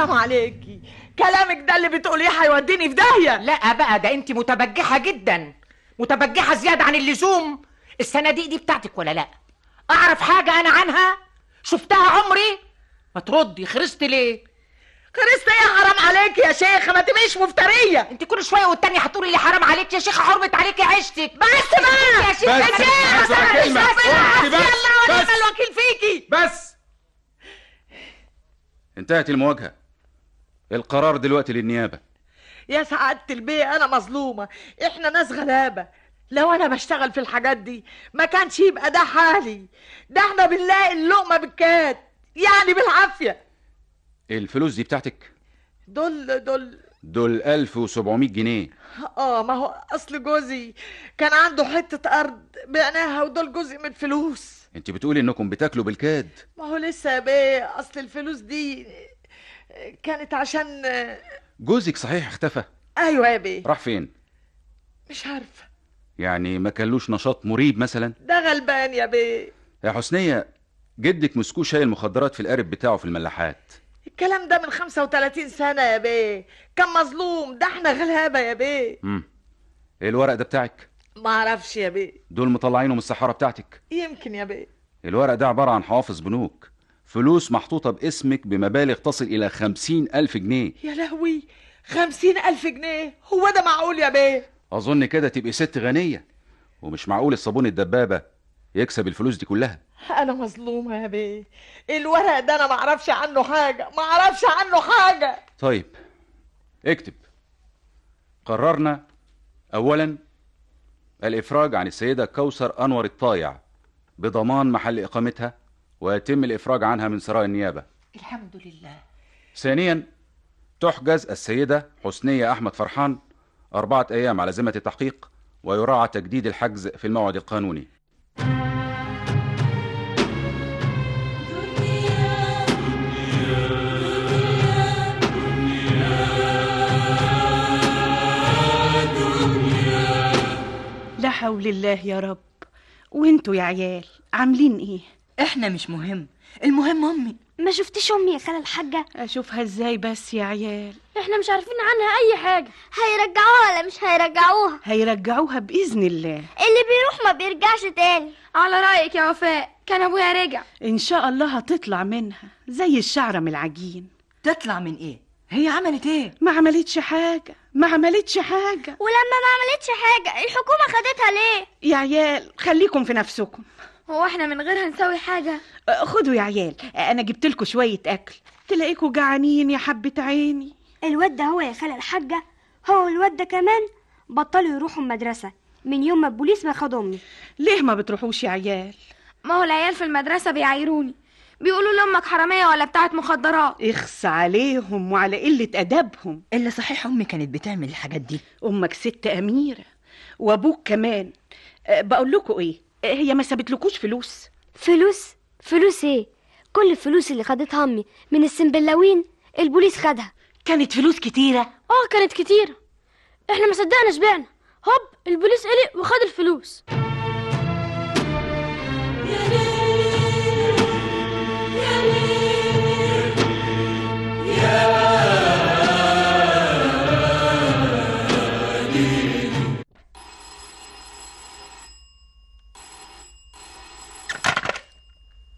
حرام عليكي. كلامك ده اللي بتقوليه هيوديني في داهية. لا بقى ده انت متبجحة جدا. متبجحة زيادة عن اللزوم. الصناديق دي بتاعتك ولا لا؟ أعرف حاجة أنا عنها؟ شفتها عمري؟ ما تردي خرست ليه؟ خرست إيه؟ حرام عليك يا شيخ ما تبقيش مفترية. انت كل شوية والتانية هتقولي لي حرام عليك يا شيخة حرمت عليك عيشتك بس بقى! يا شيخ بس، يا شيخ بس! بس، ونعم بس. الوكيل فيكي. بس! انتهت المواجهة. القرار دلوقتي للنيابة. يا سعادة البيه أنا مظلومة. إحنا ناس غلابة. لو أنا بشتغل في الحاجات دي ما كانش يبقى ده حالي. ده إحنا بنلاقي اللقمة بالكاد يعني بالعافية. الفلوس دي بتاعتك؟ دول دول. دول 1700 جنيه. آه ما هو أصل جوزي كان عنده حتة أرض بعناها ودول جزء من الفلوس. أنت بتقولي إنكم بتاكلوا بالكاد. ما هو لسه يا بيه أصل الفلوس دي كانت عشان جوزك صحيح اختفى. أيوة يا بيه. راح فين؟ مش عارفة يعني ما كانلوش نشاط مريب مثلا؟ ده غلبان يا بيه. يا حسنية جدك مسكوه شايل مخدرات في القارب بتاعه في الملاحات. الكلام ده من 35 سنة يا بيه. كان مظلوم. ده إحنا غلابة يا بيه. امم إيه الورق ده بتاعك؟ ما أعرفش يا بيه. دول مطلعينه من الصحارى بتاعتك. يمكن يا بيه. الورق ده عبارة عن حوافظ بنوك. فلوس محطوطة باسمك بمبالغ تصل إلى خمسين ألف جنيه. يا لهوي خمسين ألف جنيه؟ هو ده معقول يا بيه؟ أظن كده تبقي ست غنية. ومش معقول الصابون الدبابة يكسب الفلوس دي كلها. أنا مظلومة يا بيه. الورق ده أنا ما أعرفش عنه حاجة ما أعرفش عنه حاجة. طيب اكتب. قررنا أولا الإفراج عن السيدة كوثر أنور الطايع بضمان محل إقامتها. ويتم الإفراج عنها من سراء النيابة. الحمد لله. ثانيا تحجز السيدة حسنية أحمد فرحان أربعة أيام على ذمة التحقيق ويراعى تجديد الحجز في الموعد القانوني. لا حول الله يا رب. وانتوا يا عيال عاملين إيه؟ إحنا مش مهم. المهم أمي. ما شفتيش أمي يا خالة الحاجة؟ أشوفها إزاي بس يا عيال؟ إحنا مش عارفين عنها أي حاجة. هيرجعوها ولا مش هيرجعوها؟ هيرجعوها بإذن الله. اللي بيروح ما بيرجعش تاني. على رأيك يا وفاء كان أبويا رجع. إن شاء الله هتطلع منها زي الشعرة من العجين. تطلع من إيه؟ هي عملت إيه؟ ما عملتش حاجة ما عملتش حاجة. ولما ما عملتش حاجة الحكومة خدتها ليه؟ يا عيال خليكم في نفسكم. هو إحنا من غيرها نسوي حاجة؟ أه، خدوا يا عيال. أنا جبت لكم شوية أكل. تلاقيكوا جعانين يا حبة عيني. الواد ده هو يا خالة الحاجة. هو الواد ده كمان بطلوا يروحوا المدرسة. من يوم ما البوليس ما خد أمي. ليه ما بتروحوش يا عيال؟ ما هو العيال في المدرسة بيعايروني. بيقولوا لأمك حرامية ولا بتاعت مخدرات. اخس عليهم وعلى قلة أدبهم. اللي صحيح أمي كانت بتعمل الحاجات دي. أمك ست أميرة. وأبوك كمان. أه، بقول لكم أه، هي ما سابتلكوش فلوس. فلوس؟ فلوس إيه؟ كل الفلوس اللي خدتها أمي من السنبلاوين البوليس خدها. كانت فلوس كتيرة. آه كانت كتيرة إحنا ما صدقنا شبعنا هوب البوليس قلق وخد الفلوس.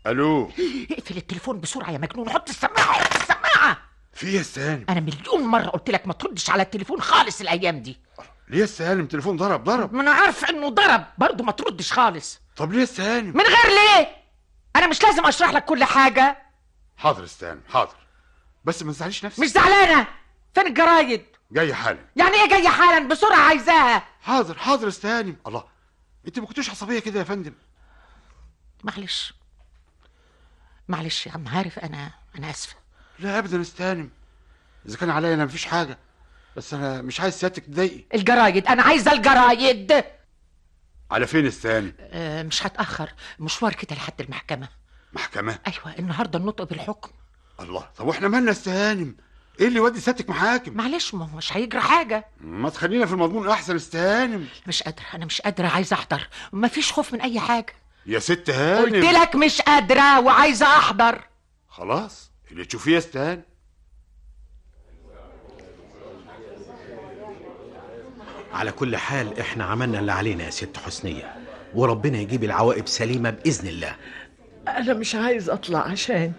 ألو؟ اقفل التليفون بسرعة يا مجنون حط السماعة حط السماعة. في إيه يا سالم. أنا مليون مرة قلت لك ما تردش على التليفون خالص الأيام دي. ليه يا سالم؟ تليفون ضرب ضرب. ما أنا عارف إنه ضرب برضه ما تردش خالص. طب ليه يا سالم؟ من غير ليه؟ أنا مش لازم أشرح لك كل حاجة. حاضر يا سالم حاضر. بس ما تزعليش نفسك. مش زعلانة؟ فين الجرايد؟ جاي حالا. يعني إيه جاية حالا؟ بسرعة عايزاها. حاضر حاضر يا سالم. الله أنت ما كنتوش عصبية كده يا فندم؟ معلش. معلش يا عم عارف أنا أنا آسفة. لا ابدا سالم إذا كان عليا أنا مفيش حاجة بس أنا مش عايز سيادتك تضايقي. الجرايد أنا عايزه الجرايد. على فين سالم آه مش هتأخر مشوار كده لحد المحكمة. محكمة؟ أيوه النهارده النطق بالحكم. الله طب وإحنا مالنا سالم إيه اللي يودي سيادتك محاكم؟ معلش ما هو مش هيجرى حاجة. ما تخلينا في المضمون أحسن سالم مش قادرة أنا مش قادرة عايزة أحضر. مفيش خوف من أي حاجة. يا ست هاني قلت لك مش قادرة وعايزة أحضر. خلاص اللي تشوفيه يا ست هاني على كل حال إحنا عملنا اللي علينا يا ست حسنية وربنا يجيب العواقب سليمة بإذن الله. أنا مش عايز أطلع عشان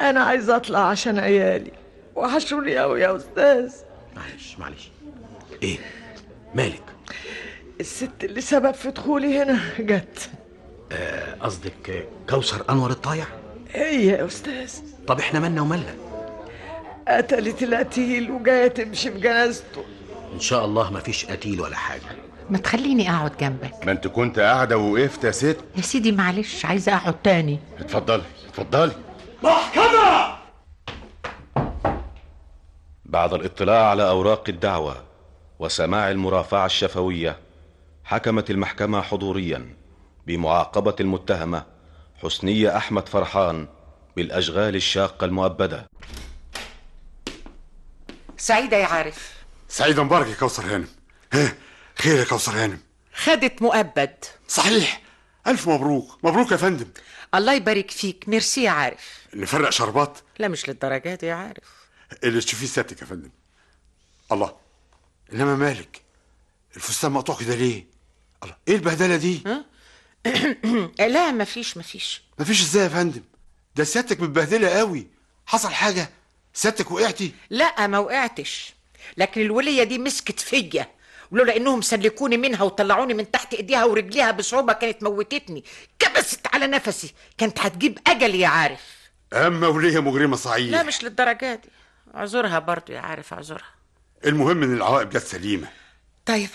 أنا عايز أطلع عشان عيالي. وحشوني أوي يا أستاذ. معلش معلش. إيه؟ مالك؟ الست اللي سبب في دخولي هنا جت. قصدك كوثر أنور الطايع هي يا أستاذ. طب إحنا مالنا ومالنا؟ قتلت القتيل وجايه تمشي في جنازته إن شاء الله مفيش قتيل ولا حاجة. ما تخليني أقعد جنبك. ما أنت كنت قاعدة ووقفت يا ست. يا سيدي معلش عايزة أقعد تاني. اتفضلي اتفضلي. بعد الاطلاع على أوراق الدعوة وسماع المرافعة الشفوية حكمت المحكمة حضوريا. بمعاقبة المتهمة حسنية أحمد فرحان بالأشغال الشاقة المؤبدة. سعيدة يا عارف. سعيدة مبارك يا كوثر هانم. ها خير يا كوثر هانم. خدت مؤبد. صحيح. ألف مبروك. مبروك يا فندم. الله يبارك فيك. ميرسي يا عارف. نفرق شربات؟ لا مش للدرجات دي يا عارف. اللي تشوفيه سيادتك يا فندم. الله. إنما مالك؟ الفستان مقطوع كده ليه؟ الله. إيه البهدلة دي؟ لا مفيش مفيش. مفيش إزاي يا فندم؟ ده سيادتك متبهدلة قوي. حصل حاجة؟ سيادتك وقعتي؟ لا ما وقعتش. لكن الولية دي مسكت فيا. ولولا إنهم سلكوني منها وطلعوني من تحت إيديها ورجليها بصعوبة كانت موتتني. كبست على نفسي. كانت هتجيب أجل يا عارف. اما وليه مجرمة صحيح لا مش للدرجة دي. اعذرها برضو يا عارف اعذرها المهم إن العوائق جت سليمة. طيب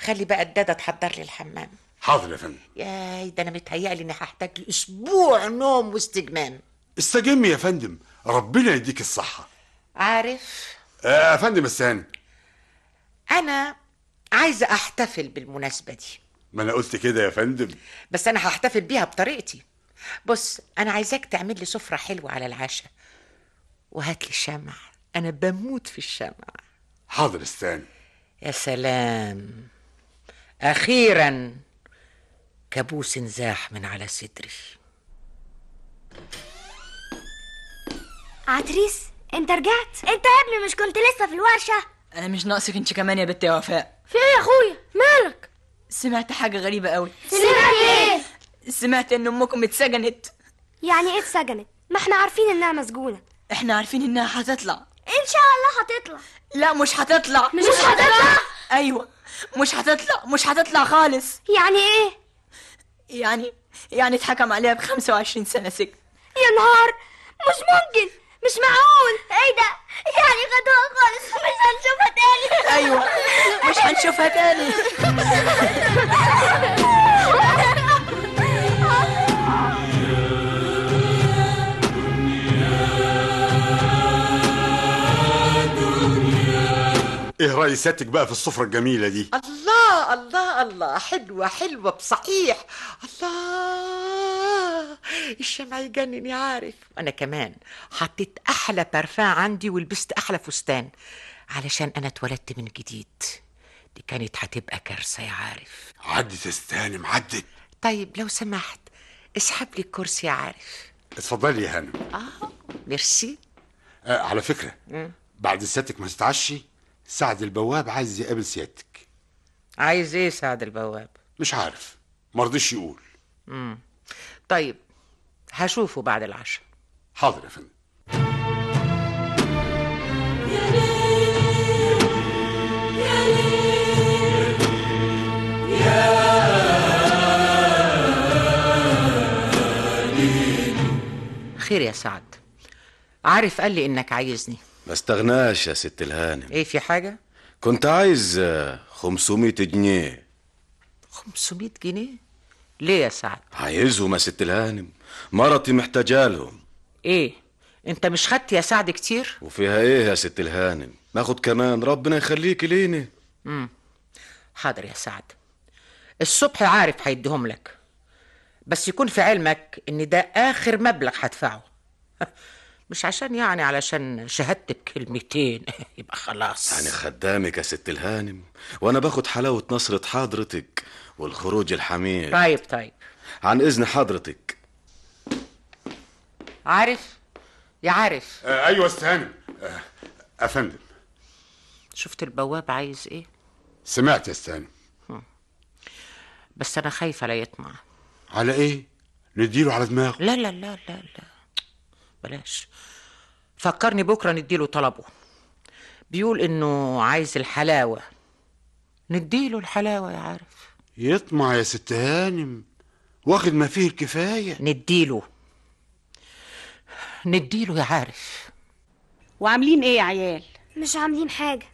خلي بقى الدادة تحضر لي الحمام. حاضر يا فندم. ياي ده أنا متهيألي إني هحتاج لأسبوع نوم واستجمام. استجمي يا فندم. ربنا يديك الصحة. عارف؟ آه يا فندم السهاني أنا عايزة أحتفل بالمناسبة دي. ما أنا قلت كده يا فندم. بس أنا هحتفل بيها بطريقتي. بص أنا عايزاك تعمل لي سفرة حلوة على العشاء. وهات لي الشمع. أنا بموت في الشمع. حاضر استاني يا سلام. أخيرا. كابوس انزاح من على صدري عتريس انت رجعت؟ انت يا ابني مش كنت لسه في الورشة؟ أنا مش ناقصك انت كمان يا بنت يا وفاء. في إيه يا اخويا؟ مالك؟ سمعت حاجة غريبة قوي. سمعت إيه؟ سمعت ان امكم اتسجنت. يعني إيه اتسجنت؟ ما إحنا عارفين انها مسجونة. إحنا عارفين انها هتطلع. إن شاء الله هتطلع. لا مش هتطلع. مش هتطلع؟ أيوه مش هتطلع مش هتطلع خالص. يعني إيه؟ يعني يعني اتحكم عليها ب 25 سنة سجن. يا نهار! مش ممكن! مش معقول! إيه ده! يعني خدوها خالص! مش هنشوفها تاني! أيوه. مش هنشوفها تاني. إيه راي سيادتك بقى في السفرة الجميلة دي. الله الله. الله. حلوة حلوة بصحيح. الله الشمع يجنن يا عارف. أنا كمان حطيت أحلى برفان عندي ولبست أحلى فستان علشان أنا اتولدت من جديد. دي كانت هتبقى كارثة يا عارف. عدت يا استهانم عدت طيب لو سمحت اسحب لي الكرسي يا عارف. اتفضلي يا هانم. آه ميرسي. آه على فكرة بعد سيادتك ما تتعشي سعد البواب عايز يقابل سيادتك. عايز إيه سعد البواب؟ مش عارف. مرضيش يقول. طيب هشوفه بعد العشاء. حاضر يا فندم. خير يا سعد. عارف قال لي إنك عايزني. ما استغناش يا ست الهانم. إيه في حاجة؟ كنت عايز 500 جنيه. 500 جنيه؟ ليه يا سعد؟ عايزهم يا ست الهانم. مرتي محتاجالهم إيه؟ أنت مش خدت يا سعد كتير؟ وفيها إيه يا ست الهانم؟ ناخد كمان. ربنا يخليك لينا. حاضر يا سعد. الصبح عارف هيديهم لك. بس يكون في علمك إن ده آخر مبلغ هدفعه. مش عشان يعني علشان شهدت بكلمتين. يبقى خلاص. يعني خدامك يا ست الهانم وأنا باخد حلاوة نصرة حضرتك والخروج الحميد. طيب طيب. عن إذن حضرتك. عارف؟ يا عارف. آه أيوه استهانم آه أفندم. شفت البواب عايز إيه؟ سمعت يا أستاذ بس أنا خايفة لا يطمع. على إيه؟ نديله على دماغه؟ لا لا لا لا لا. بلاش. فكرني بكرة نديله طلبه. بيقول إنه عايز الحلاوة. نديله الحلاوة يا عارف. يطمع يا ست هانم. واخد ما فيه الكفاية. نديله. نديله يا عارف. وعاملين إيه يا عيال؟ مش عاملين حاجة.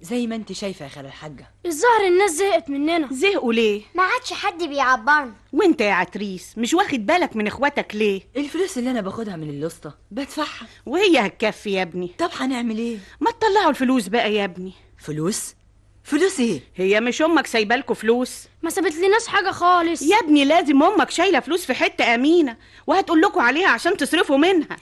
زي ما انت شايفة يا خالة الحاجة. الظاهر الناس زهقت مننا. زهقوا ليه؟ ما عادش حد بيعبرنا. وانت يا عتريس مش واخد بالك من اخواتك ليه؟ الفلوس اللي أنا باخدها من اللسطه بدفعها. وهي هتكفي يا ابني. طب هنعمل إيه؟ ما تطلعوا الفلوس بقى يا ابني. فلوس؟ فلوس إيه؟ هي مش أمك سايبالكوا فلوس؟ ما سابت لناش حاجة خالص. يا ابني لازم أمك شايلة فلوس في حتة أمينة وهتقول لكم عليها عشان تصرفوا منها.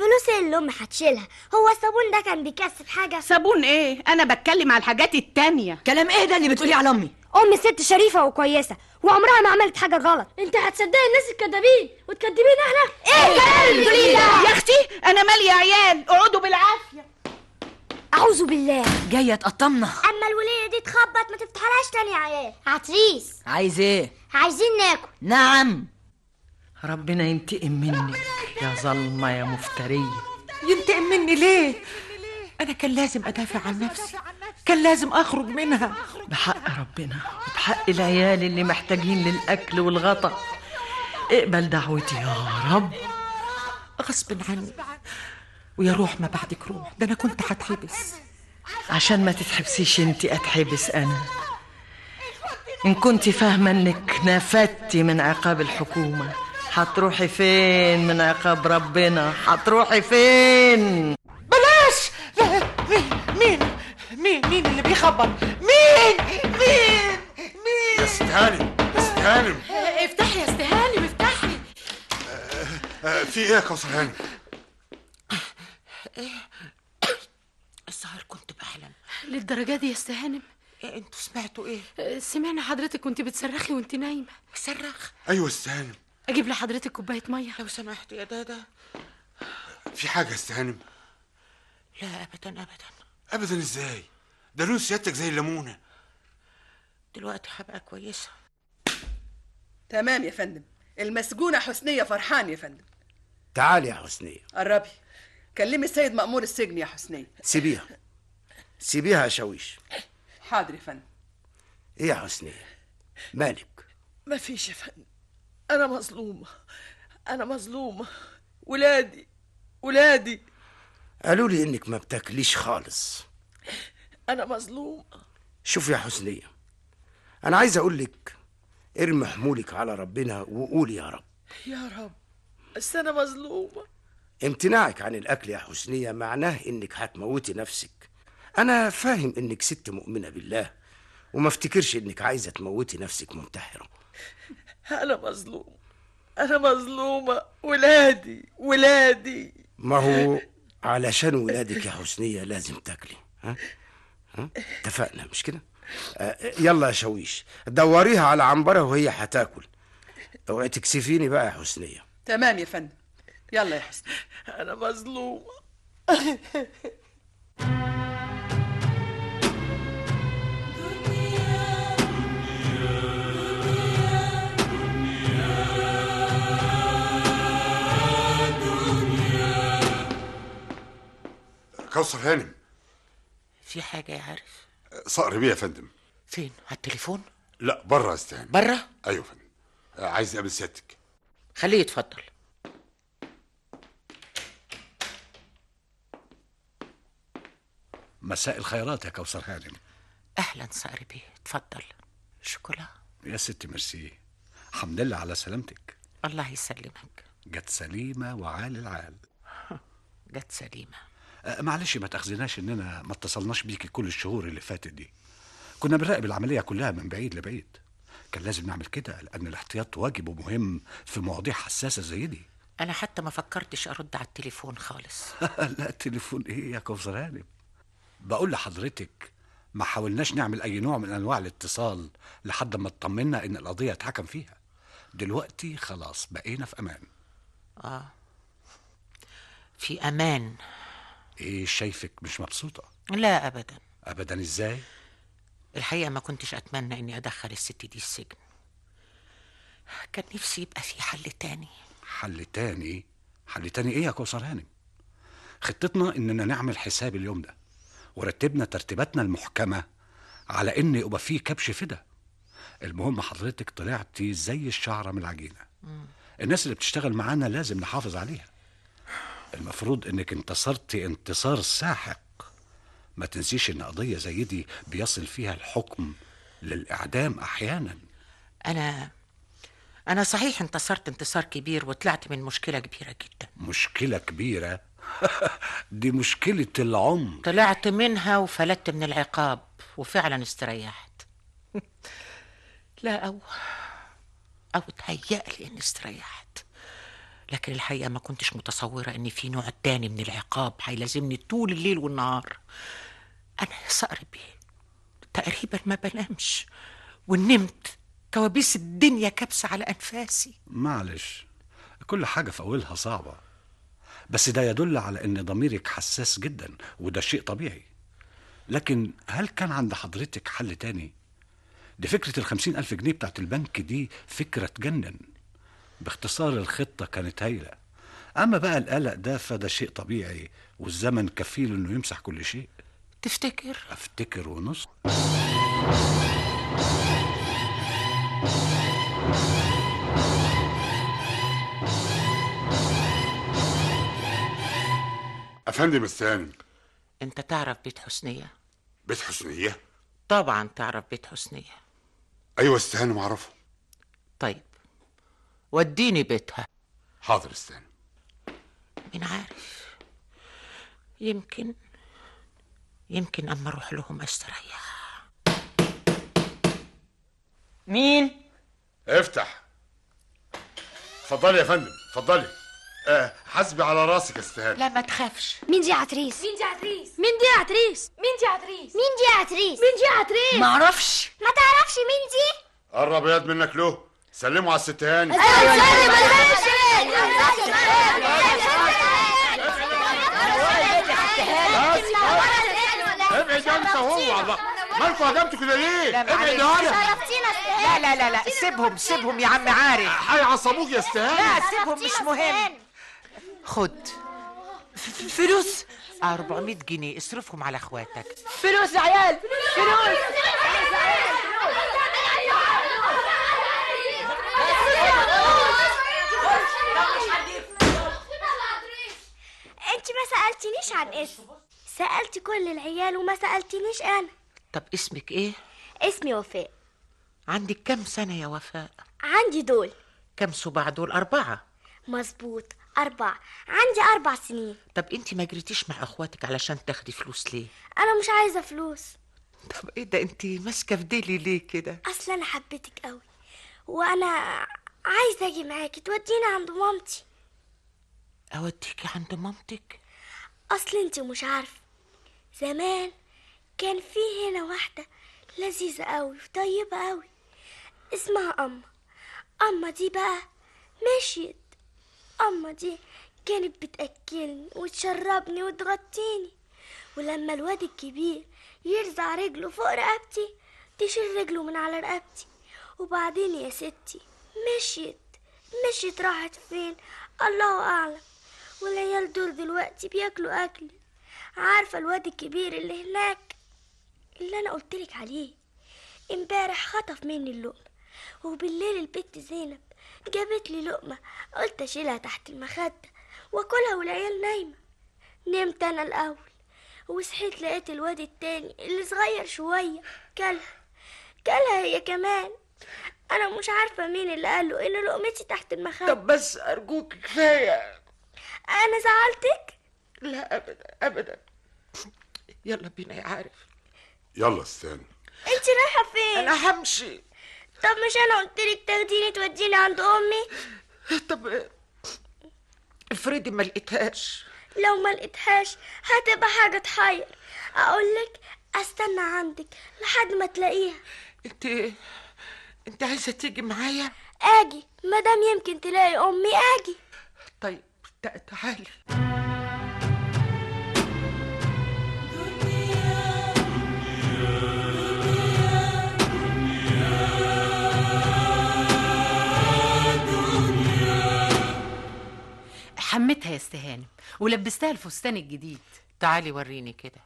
فلوس اللي الأم هتشيلها. هو الصابون ده كان بيكسب حاجة؟ صابون إيه؟ أنا بتكلم على الحاجات التانية. كلام إيه ده اللي بتقولي على أمي؟ أم ست شريفة وكويسة وعمرها ما عملت حاجة غلط. أنت هتصدقي الناس الكدابين وتكدبين إحنا إيه الكلام اللي بتقوليه ده؟ يا أختي أنا مالي يا عيال؟ اقعدوا بالعافية. أعوذ بالله. جاية تقطمنا. أما الولية دي تخبط ما تفتحلهاش تاني يا عيال. عتريس عايز إيه؟ عايزين ناكل. نعم. ربنا ينتقم مني يا ظلمة يا مفترية ينتقم مني ليه أنا كان لازم ادافع عن نفسي كان لازم اخرج منها بحق ربنا وبحق العيال اللي محتاجين للأكل والغطا اقبل دعوتي يا رب غصب عني ويا روح ما بعدك روح ده أنا كنت هتحبس عشان ما تتحبسيش انت اتحبس أنا ان كنت فاهمة انك نفدتي من عقاب الحكومة هتروحي فين من عقاب ربنا؟ هتروحي فين؟ بلاش! لا مين؟ مين؟ مين؟ مين اللي بيخبط مين؟ مين؟ يا ست هانم يا ست هانم. افتحي يا استهانم افتحي. آه، في إيه يا كوثر هانم؟ الظاهر كنت بحلم للدرجة دي يا استهانم أنتوا سمعتوا إيه؟ سمعنا حضرتك كنت بتصرخي وانت نايمة. صرخ أيوه يا ست هانم. أجيب لحضرتك كوباية مية. لو سمحت يا دادا. في حاجة يا ست هانم؟ لا ابدا ابدا. ابدا إزاي؟ ده لون سيادتك زي الليمونه دلوقتي هبقى كويسة. تمام يا فندم. المسجونة حسنية فرحان يا فندم. تعالي يا حسنية. قربي. كلمي السيد مأمور السجن يا حسنية. سيبيها. سيبيها يا شاويش. حاضر يا فندم. إيه يا حسنية؟ مالك؟ ما فيش يا فندم. أنا مظلومة. أنا مظلومة. ولادي ولادي. قالوا لي إنك ما بتاكليش خالص. أنا مظلومة. شوف يا حسنية أنا عايز أقول لك ارمي حمولك على ربنا وقولي يا رب. يا رب بس أنا مظلومة. امتناعك عن الأكل يا حسنية معناه إنك هتموتي نفسك. أنا فاهم إنك ست مؤمنة بالله وما افتكرش إنك عايزة تموتي نفسك منتحرة أنا مظلومة أنا مظلومة. ولادي ولادي. ما هو علشان ولادك يا حسنية لازم تاكلي ها؟ ها؟ اتفقنا مش كده؟ آه، يلا يا شويش دوريها على عنبرة وهي هتاكل. اوعي تكسفيني بقى يا حسنية. تمام يا فندم. يلا يا حسنية. أنا مظلومة. كوثر هانم في حاجة يا عارف؟ صقر بيه يا فندم. فين؟ على التليفون؟ لا بره يا ست هانم بره أيوه يا فندم. عايز أقابل سيادتك. خليه يتفضل. مساء الخيرات يا كوثر هانم أهلا صقر بيه. اتفضل. شكرا يا ستي ميرسي. الحمد لله على سلامتك. الله يسلمك. جت سليمة وعال العال. جت سليمة. معلش ما تأخذناش إننا ما اتصلناش بيكي كل الشهور اللي فاتت دي. كنا بنراقب العملية كلها من بعيد لبعيد. كان لازم نعمل كده لأن الاحتياط واجب ومهم في مواضيع حساسة زي دي. أنا حتى ما فكرتش أرد على التليفون خالص. لا التليفون إيه يا كوثر هانم؟ بقول لحضرتك ما حاولناش نعمل أي نوع من أنواع الاتصال لحد ما اطمنا إن القضية اتحكم فيها. دلوقتي خلاص بقينا في أمان. آه. في أمان. إيه شايفك مش مبسوطة. لا ابدا. ابدا إزاي؟ الحقيقة ما كنتش أتمنى إني أدخل الست دي السجن. كان نفسي يبقى في حل تاني. حل تاني؟ حل تاني إيه يا كوثر هانم؟ خطتنا إننا نعمل حساب اليوم ده ورتبنا ترتيباتنا المحكمة على إن يبقى فيه كبش فدا. المهم حضرتك طلعتي زي الشعرة من العجينة. الناس اللي بتشتغل معانا لازم نحافظ عليها. المفروض إنك انتصرتي انتصار ساحق. ما تنسيش إن قضية زي دي بيصل فيها الحكم للإعدام أحيانا. أنا أنا صحيح انتصرت انتصار كبير وطلعت من مشكلة كبيرة جدا. مشكلة كبيرة؟ دي مشكلة العمر. طلعت منها وفلتت من العقاب وفعلا استريحت. لا أو أو تهيألي إني استريحت. لكن الحقيقة ما كنتش متصورة إن في نوع تاني من العقاب هيلازمني طول الليل والنهار. أنا يا صقر بيه. تقريبا ما بنامش. ونمت. كوابيس الدنيا كبسة على أنفاسي. معلش. كل حاجة في أولها صعبة. بس ده يدل على إن ضميرك حساس جدا وده شيء طبيعي. لكن هل كان عند حضرتك حل تاني؟ دي فكرة الخمسين ألف جنيه بتاعت البنك دي فكرة تجنن. باختصار الخطة كانت هايلة. أما بقى القلق ده فده شيء طبيعي والزمن كفيل إنه يمسح كل شيء. تفتكر؟ أفتكر ونص. افندم استهانم أنت تعرف بيت حسنية؟ بيت حسنية؟ طبعا تعرف بيت حسنية. أيوه استهانم اعرفه طيب. وديني بيتها. حاضر استهانم مين عارف؟ يمكن يمكن أما أروح لهم أستريح مين؟ افتح. اتفضلي يا فندم اتفضلي. آه حسبي على راسك يا استهانم لا ما تخافش. مين دي عتريس؟ مين دي عتريس؟ مين دي عتريس؟ مين دي عتريس؟ مين دي عتريس؟ مين دي عتريس؟ معرفش ما تعرفش مين دي؟ قرب يد منك له. سلموا على الست هاني. ابعد انت هو مالكوا هجمتوا كده ليه؟ ابعد. أنا لا لا لا لا. سيبهم سيبهم يا عم عارف. هيعصبوك يا استهاني لا سيبهم مش مهم. خد. فلوس. 400 جنيه. اصرفهم على أخواتك. فلوس يا عيال فلوس. أنت ما سألتنيش عن اسم. سألت كل العيال وما سألتنيش أنا. طب اسمك إيه؟ اسمي وفاء. عندك كم سنة يا وفاء؟ عندي دول. كم صباع دول؟ أربعة. مظبوط أربعة. عندي أربع سنين. طب أنت ما جريتيش مع أخواتك علشان تاخدي فلوس ليه؟ أنا مش عايزة فلوس. طب إيه ده؟ أنت ماسكة في ديلي ليه كده؟ أصل أنا حبيتك قوي. وأنا عايزة أجي معاكي توديني عند مامتي. اوديكي عند مامتك؟ أصل أنت مش عارفة زمان كان في هنا واحدة لذيذة قوي وطيبة قوي اسمها أما. أما دي بقى مشيت. أما دي كانت بتأكلني وتشربني وتغطيني ولما الواد الكبير يرزع رجله فوق رقبتي تشيل رجله من على رقبتي. وبعدين يا ستي مشيت. مشيت راحت فين؟ الله أعلم. والعيال دول دلوقتي بياكلوا أكلي عارفة الواد الكبير اللي هناك؟ اللي أنا قلتلك عليه. امبارح خطف مني اللقمة. وبالليل البت زينب جابت لي لقمة. قلت أشيلها تحت المخدة وأكلها والعيال نايمة. نمت أنا الأول وصحيت لقيت الواد التاني اللي صغير شوية كلها. كلها هي كمان. أنا مش عارفة مين اللي قاله إن لقمتي تحت المخدة. طب بس أرجوك كفاية. أنا زعلتك؟ لا أبدا أبدا. يلا بينا يا عارف. يلا استهانم أنت رايحة فين؟ أنا همشي. طب مش أنا قلتلك تاخديني توديني عند أمي؟ طب افرضي ما لقيتهاش. لو ما لقيتهاش هتبقى حاجة تحير. أقولك أستنى عندك لحد ما تلاقيها. انت انت عايزة تيجي معايا؟ آجي مدام يمكن تلاقي أمي آجي. طيب تعالي. حمتها يا استهانه ولبستها الفستان الجديد. تعالي وريني كده.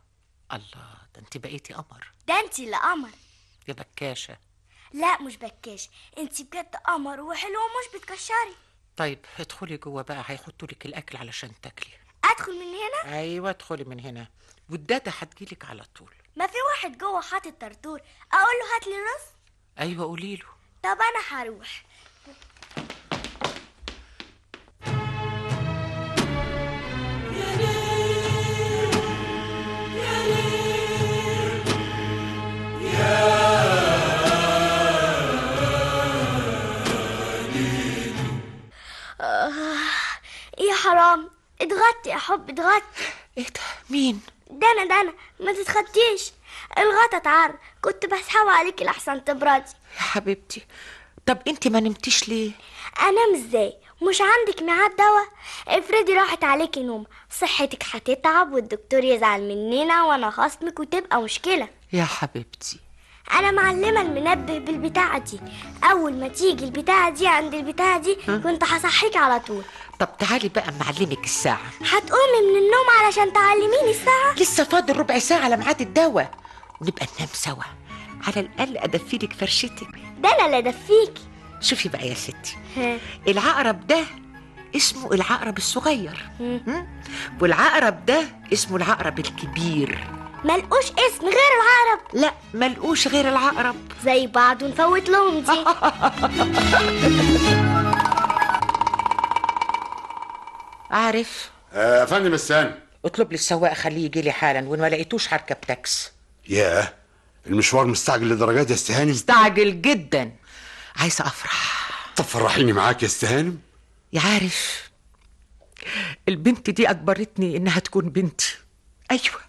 الله ده انت بقيتي قمر. ده انت اللي قمر. يا بكاشة. لا مش بكاش انت بجد قمر وحلوه ومش بتكشري. طيب ادخلي جوه بقى. هيحطوا لك الأكل علشان تاكلي. أدخل من هنا؟ أيوه ادخلي من هنا. والدادة هتجيلك على طول. ما في واحد جوه حاطط طرطور. أقول له هات لي رز؟ أيوه قولي له طب أنا هروح. اتغطي يا حب اتغطي إيه ده؟ مين؟ ده أنا ده أنا ما تتخطيش الغطا اتعر كنت بسحب عليكي لحسن تبردي يا حبيبتي طب انت ما نمتيش ليه؟ انام إزاي؟ مش عندك ميعاد دواء افرضي راحت عليكي نوم. صحتك هتتعب والدكتور يزعل مننا وأنا خصمك وتبقى مشكلة. يا حبيبتي. أنا معلمة المنبه بالبتاعة دي. أول ما تيجي البتاعة دي عند البتاعة دي كنت هصحيك على طول. طب تعالي بقى معلمك الساعة. هتقومي من النوم علشان تعلميني الساعة؟ لسه فاضل ربع ساعة على ميعاد الدواء. ونبقى ننام سوا. على الأقل أدفيلك فرشتك. ده أنا اللي أدفيكي. شوفي بقى يا ستي. العقرب ده اسمه العقرب الصغير؟ والعقرب ده اسمه العقرب الكبير. ملقوش اسم غير العقرب. لا ملقوش غير العقرب. زي بعض ونفوت لهم دي عارف؟ آه، يا فندم السان اطلب لي السواق خليه يجي لي حالا وإن ما لقيتوش هركب تاكس ياه المشوار مستعجل لدرجات يا استهانم؟ مستعجل جدا. عايزه أفرح. طب فرحيني معاك يا استهانم. يا عارف البنت دي أجبرتني إنها تكون بنتي. أيوه.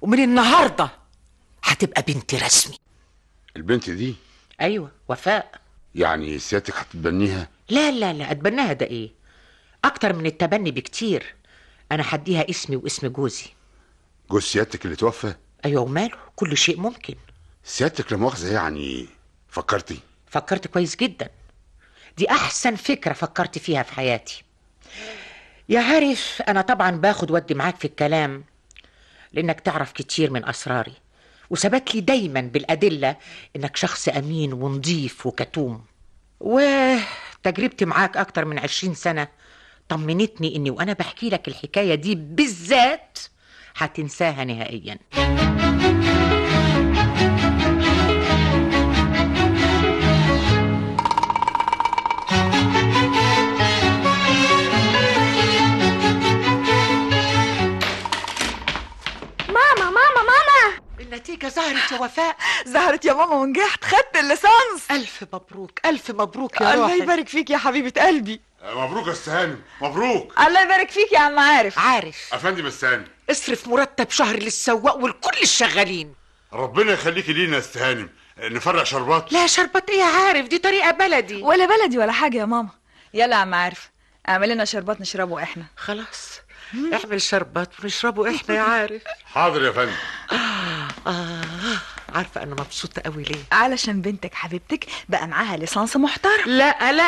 ومن النهارده هتبقى بنتي رسمي. البنت دي؟ أيوه وفاء. يعني سيادتك هتتبنيها؟ لا لا لا أتبناها ده إيه؟ أكتر من التبني بكتير. أنا هديها اسمي واسم جوزي. جوز سيادتك اللي توفى؟ أيوه وماله؟ كل شيء ممكن. سيادتك لا مؤاخذه يعني فكرتي؟ فكرت كويس جدا. دي أحسن فكرة فكرت فيها في حياتي. يا عارف أنا طبعا باخد ودي معاك في الكلام. لأنك تعرف كتير من أسراري. وثبت لي دايما بالأدلة إنك شخص أمين ونظيف وكتوم. وتجربتي معاك أكتر من عشرين سنة طمنتني إني وأنا بحكي لك الحكاية دي بالذات هتنساها نهائيا. النتيجة ظهرت يا وفاء. ظهرت يا ماما ونجحت خدت الليسانس ألف مبروك ألف مبروك يا الله يبارك فيك يا حبيبة قلبي. مبروك يا استهانم مبروك. الله يبارك فيك يا عم عارف. عارف. افندم استهانم اصرف مرتب شهر للسواق ولكل الشغالين. ربنا يخليكي لينا يا استهانم نفرق شربات. لا شربات إيه يا عارف دي طريقة بلدي. ولا بلدي ولا حاجة يا ماما. يلا يا عم عارف اعمل لنا شربات نشربه إحنا. خلاص اعمل شربات ونشربه إحنا يا عارف. حاضر يا فندم. آه عارفة أنا مبسوطة قوي ليه؟ علشان بنتك حبيبتك بقى معاها ليسانس محترم. لا لا.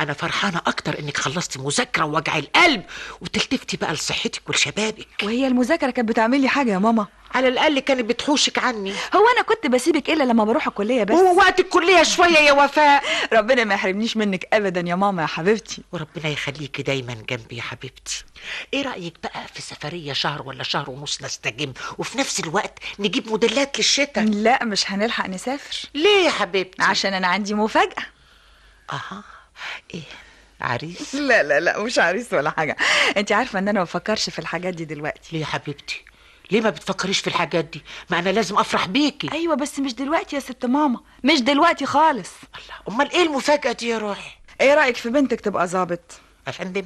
أنا فرحانة أكتر إنك خلصتي مذاكرة ووجع القلب وتلتفتي بقى لصحتك ولشبابك. وهي المذاكرة كانت بتعمل لي حاجة يا ماما. على الأقل كانت بتحوشك عني. هو أنا كنت بسيبك إلا لما بروح الكلية بس. هو وقت الكلية شوية يا وفاء. ربنا ما يحرمنيش منك ابدا يا ماما يا حبيبتي. وربنا يخليكي دايما جنبي يا حبيبتي. إيه رأيك بقى في سفرية شهر ولا شهر ونص نستجم وفي نفس الوقت نجيب موديلات للشتاء؟ لا مش هنلحق نسافر. ليه يا حبيبتي؟ عشان أنا عندي مفاجأة. أها. إيه عريس؟ لا لا لا مش عريس ولا حاجة. انت عارفة إن أنا ما بفكرش في الحاجات دي دلوقتي. ليه يا حبيبتي؟ ليه ما بتفكريش في الحاجات دي؟ ما أنا لازم أفرح بيكي. أيوه بس مش دلوقتي يا ست ماما. مش دلوقتي خالص. أمال إيه المفاجأة دي يا روحي؟ إيه رأيك في بنتك تبقى ظابط؟ يا فندم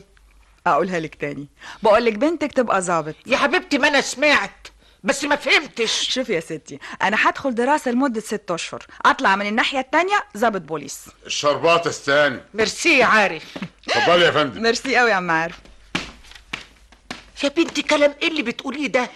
أقولها لك تاني. بقول لك بنتك تبقى ظابط. يا حبيبتي ما أنا سمعت بس ما فهمتش. شوفي يا ستي أنا هدخل دراسة لمدة ست أشهر. أطلع من الناحية التانية ظابط بوليس. الشربات يا ست هانم ميرسي يا عارف. اتفضلي يا فندم. ميرسي قوي يا عم عارف. يا بنتي كلام إيه اللي بتقوليه ده؟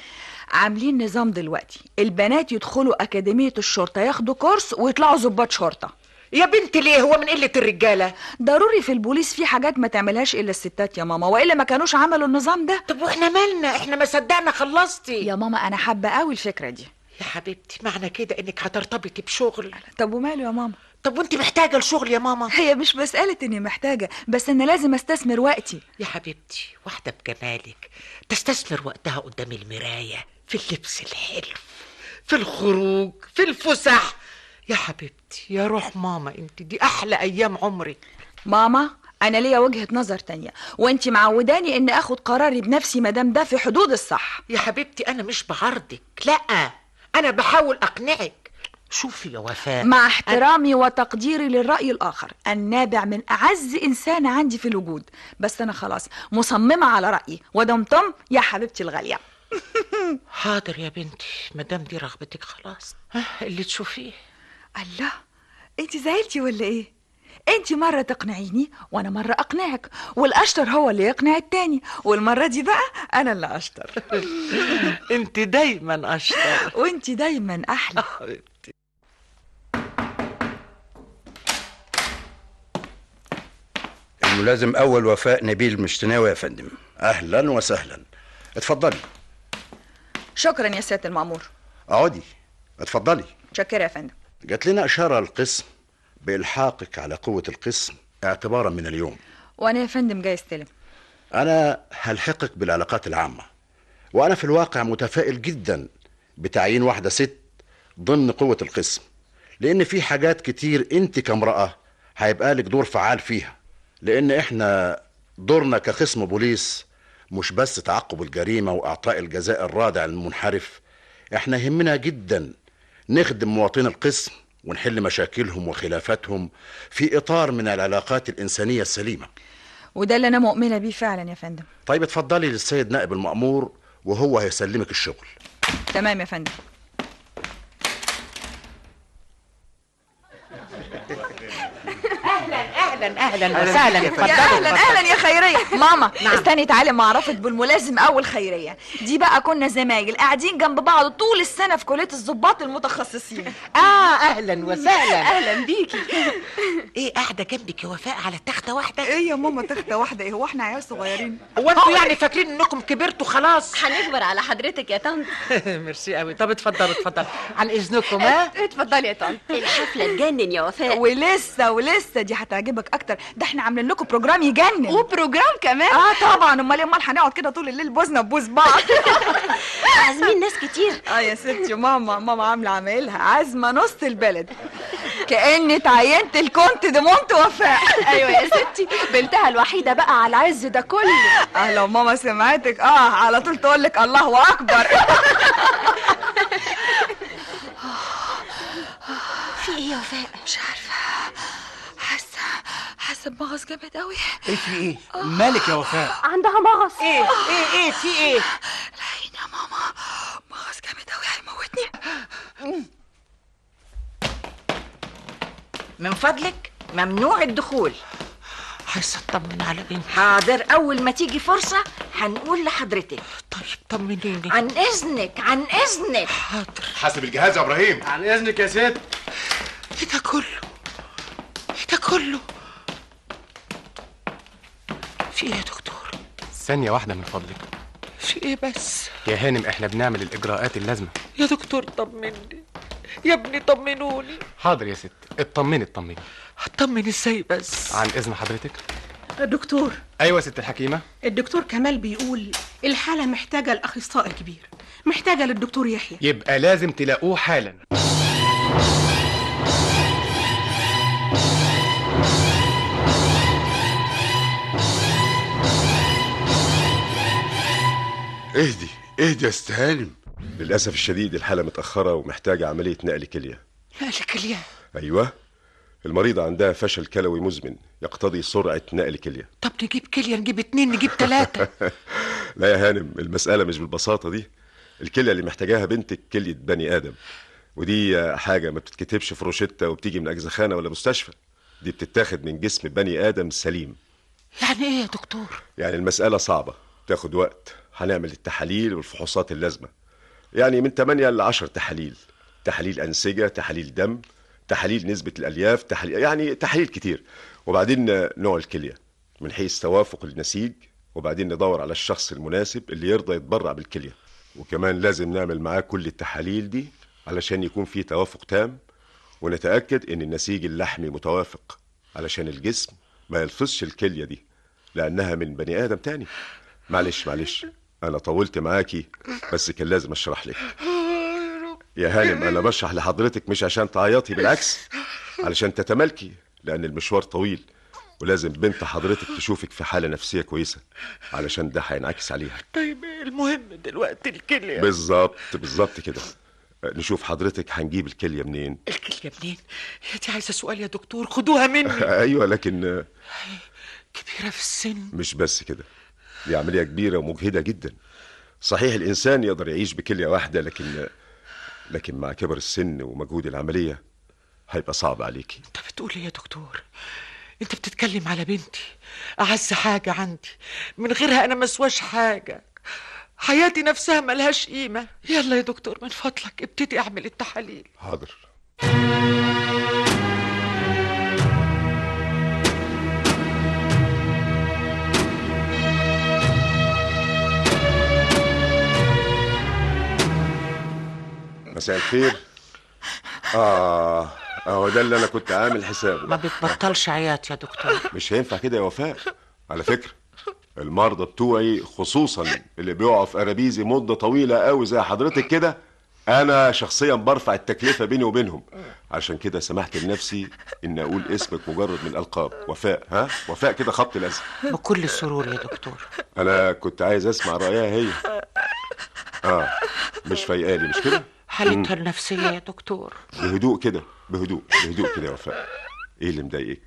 عاملين نظام دلوقتي. البنات يدخلوا أكاديمية الشرطة ياخدوا كورس ويطلعوا ضباط شرطة. يا بنت ليه؟ هو من قلة الرجالة. ضروري في البوليس في حاجات ما تعملهاش إلا الستات يا ماما وإلا ما كانوش عملوا النظام ده. طب وإحنا مالنا؟ إحنا ما صدقنا خلصتي. يا ماما أنا حابة قوي الفكرة دي. يا حبيبتي معنى كده إنك هترتبطي بشغل. طب وماله يا ماما؟ طب وأنت محتاجة الشغل يا ماما؟ هي مش مسألة إني محتاجة بس أنا لازم أستثمر وقتي. يا حبيبتي واحدة بجمالك تستثمر وقتها قدام المراية. في اللبس الحلو في الخروج في الفسح. يا حبيبتي يا روح ماما انت دي أحلى أيام عمرك ماما أنا ليا وجهة نظر تانية وانت معوداني إن آخد قراري بنفسي مادام ده في حدود الصح. يا حبيبتي أنا مش بعرضك لأ أنا بحاول أقنعك. شوفي يا وفاء مع احترامي وتقديري للرأي الآخر النابع من أعز إنسان عندي في الوجود. بس أنا خلاص مصممة على رأيي ودمتم يا حبيبتي الغالية. حاضر يا بنتي مادام دي رغبتك خلاص. ها، اللي تشوفيه. الله أنت زعلتي ولا إيه؟ أنت مرة تقنعيني وأنا مرة أقنعك والأشطر هو اللي يقنع التاني والمرة دي بقى أنا اللي أشطر. أنت دايما أشطر. وأنت دايما أحلى. الملازم أول وفاء نبيل مشتناوي يا فندم. أهلا وسهلا. اتفضلي. شكرا يا سيادة المأمور. اقعدي اتفضلي. شكرا يا فندم. جات لنا إشارة القسم بإلحاقك على قوة القسم اعتبارا من اليوم. وأنا يا فندم جاي استلم. أنا هلحقك بالعلاقات العامة وأنا في الواقع متفائل جدا بتعيين واحدة ست ضمن قوة القسم لأن في حاجات كتير أنت كامرأة هيبقى لك دور فعال فيها لأن إحنا دورنا كقسم بوليس مش بس تعقب الجريمة وإعطاء الجزاء الرادع للمنحرف إحنا يهمنا جدا نخدم مواطني القسم ونحل مشاكلهم وخلافاتهم في إطار من العلاقات الإنسانية السليمة. وده اللي أنا مؤمنة بيه فعلا يا فندم. طيب اتفضلي للسيد نائب المأمور وهو هيسلمك الشغل. تمام يا فندم. أهلا أهلا أهلا وسهلا يا أهلا. أهلا يا خيرية. ماما نعم. استني تعالي ما اعرفك بالملازم أول خيرية. دي بقى كنا زمايل قاعدين جنب بعض طول السنة في كلية الضباط المتخصصين. آه أهلا وسهلا. أهلا بيكي. إيه قاعدة جنبك يا وفاء على تخته واحدة؟ إيه يا ماما تخته واحدة. إيه هو إحنا عيال صغيرين؟ هو أنتوا يعني فاكرين إنكم كبرتوا خلاص؟ هنكبر على حضرتك يا طنط. ميرسي قوي طب اتفضلوا اتفضلوا عن إذنكم ها؟ اتفضلي يا طنط. الحفلة تجنن يا وفاء. ولسه ولسه دي هتعجبك أكتر. ده إحنا عاملين لكم بروجرام يجنن. وبروجرام كمان. آه طبعا. أمال أمال هنقعد كده طول الليل بوزنا بوز بعض. عازمين ناس كتير. آه يا ستي. ماما ماما عاملة عمايلها. عازمة نص البلد. كأني اتعينت الكونت دي مونت وفاء. أيوه يا ستي. بنتها الوحيدة بقى على العز ده كله. آه لو ماما سمعتك. آه على طول تقول لك الله أكبر. في إيه يا وفاء؟ مش عارفة. حاسه بمغص جامد قوي إيه في إيه؟ مالك يا وفاء؟ عندها مغص. إيه إيه إيه في إيه؟ العين يا ماما؟ مغص جامد قوي هيموتني. من فضلك ممنوع الدخول. عايزه اطمن على بنتي. حاضر أول ما تيجي فرصة هنقول لحضرتك. طيب طمنيني. عن إذنك عن إذنك. حاضر. حاسب الجهاز يا إبراهيم. عن إذنك يا ست. إيه ده كله؟ إيه ده كله؟ في إيه يا دكتور؟ ثانية واحدة من فضلك. في إيه بس؟ يا هانم إحنا بنعمل الإجراءات اللازمة. يا دكتور طمني. يا ابني طمنوني. حاضر يا ست. اطمني اطمني. هطمن إزاي بس؟ عن إذن حضرتك. دكتور. أيوة يا ست الحكيمة. الدكتور كمال بيقول الحالة محتاجة الأخصائي الكبير محتاجة للدكتور يحيى. يبقى لازم تلاقوه حالا. اهدي اهدي يا استهانم للأسف الشديد الحالة متأخرة ومحتاجة عملية نقل كلية. نقل كلية؟ أيوة. المريضة عندها فشل كلوي مزمن يقتضي سرعة نقل كلية. طب نجيب كلية نجيب اتنين نجيب تلاتة. لا يا هانم المسألة مش بالبساطة دي. الكلية اللي محتاجاها بنتك كلية بني آدم. ودي حاجة ما بتتكتبش في روشتة وبتيجي من أجزخانة ولا مستشفى. دي بتتاخد من جسم بني آدم سليم. يعني إيه يا دكتور؟ يعني المسألة صعبة تاخد وقت. هنعمل التحاليل والفحوصات اللازمة. يعني من 8 ل 10 تحاليل. تحاليل أنسجة تحاليل دم تحاليل نسبة الألياف تحاليل يعني تحاليل كتير. وبعدين نوع الكلية. من حيث توافق النسيج وبعدين ندور على الشخص المناسب اللي يرضى يتبرع بالكلية. وكمان لازم نعمل معاه كل التحاليل دي علشان يكون في توافق تام. ونتأكد إن النسيج اللحمي متوافق علشان الجسم ما يلفظش الكلية دي لأنها من بني آدم تاني. معلش معلش. أنا طولت معاكي بس كان لازم أشرح لك. يا هانم أنا بشرح لحضرتك مش عشان تعيطي بالعكس علشان تتمالكي لأن المشوار طويل ولازم بنت حضرتك تشوفك في حالة نفسية كويسة علشان ده هينعكس عليها. طيب المهم دلوقتي الكلية. بالظبط بالظبط كده. نشوف حضرتك هنجيب الكلية منين. الكلية منين؟ دي عايزة سؤال يا دكتور خدوها مني. أيوه لكن كبيرة في السن. مش بس كده. دي عملية كبيرة ومجهدة جدا. صحيح الإنسان يقدر يعيش بكلية واحدة لكن لكن مع كبر السن ومجهود العملية هيبقى صعب عليكي انت بتقول إيه يا دكتور؟ انت بتتكلم على بنتي أعز حاجة عندي من غيرها أنا مسواش حاجة. حياتي نفسها ملهاش قيمة. يلا يا دكتور من فضلك ابتدي أعمل التحاليل. حاضر. مساء الخير. آه أهو ده اللي أنا كنت عامل حسابه. ما بتبطلش عياط يا دكتور. مش هينفع كده يا وفاء. على فكرة المرضى بتوعي خصوصا اللي بيقعوا في أرابيزي مدة طويلة قوي زي حضرتك كده أنا شخصيا برفع التكلفة بيني وبينهم. عشان كده سمحت لنفسي إن أقول اسمك مجرد من الألقاب. وفاء ها؟ وفاء كده خط لازم بكل سرور يا دكتور. أنا كنت عايز أسمع رأيها هي. آه مش فايقالي مش كده؟ حالتها النفسية يا دكتور. بهدوء كده بهدوء بهدوء كده يا وفاء. إيه اللي مضايقك؟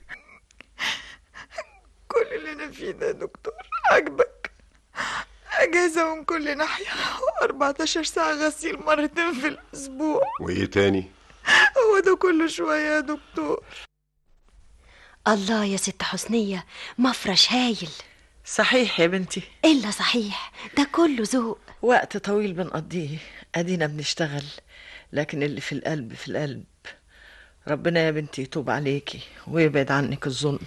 كل اللي أنا فيه ده يا دكتور عاجبك. أجازة من كل ناحية و14 ساعة غسيل مرتين في الأسبوع. وإيه تاني؟ هو ده كله شوية يا دكتور. الله يا ست حسنية مفرش هايل. صحيح يا بنتي. إلا صحيح. ده كله ذوق. وقت طويل بنقضيه. أدينا بنشتغل. لكن اللي في القلب في القلب. ربنا يا بنتي يتوب عليكي ويبعد عنك الظلم.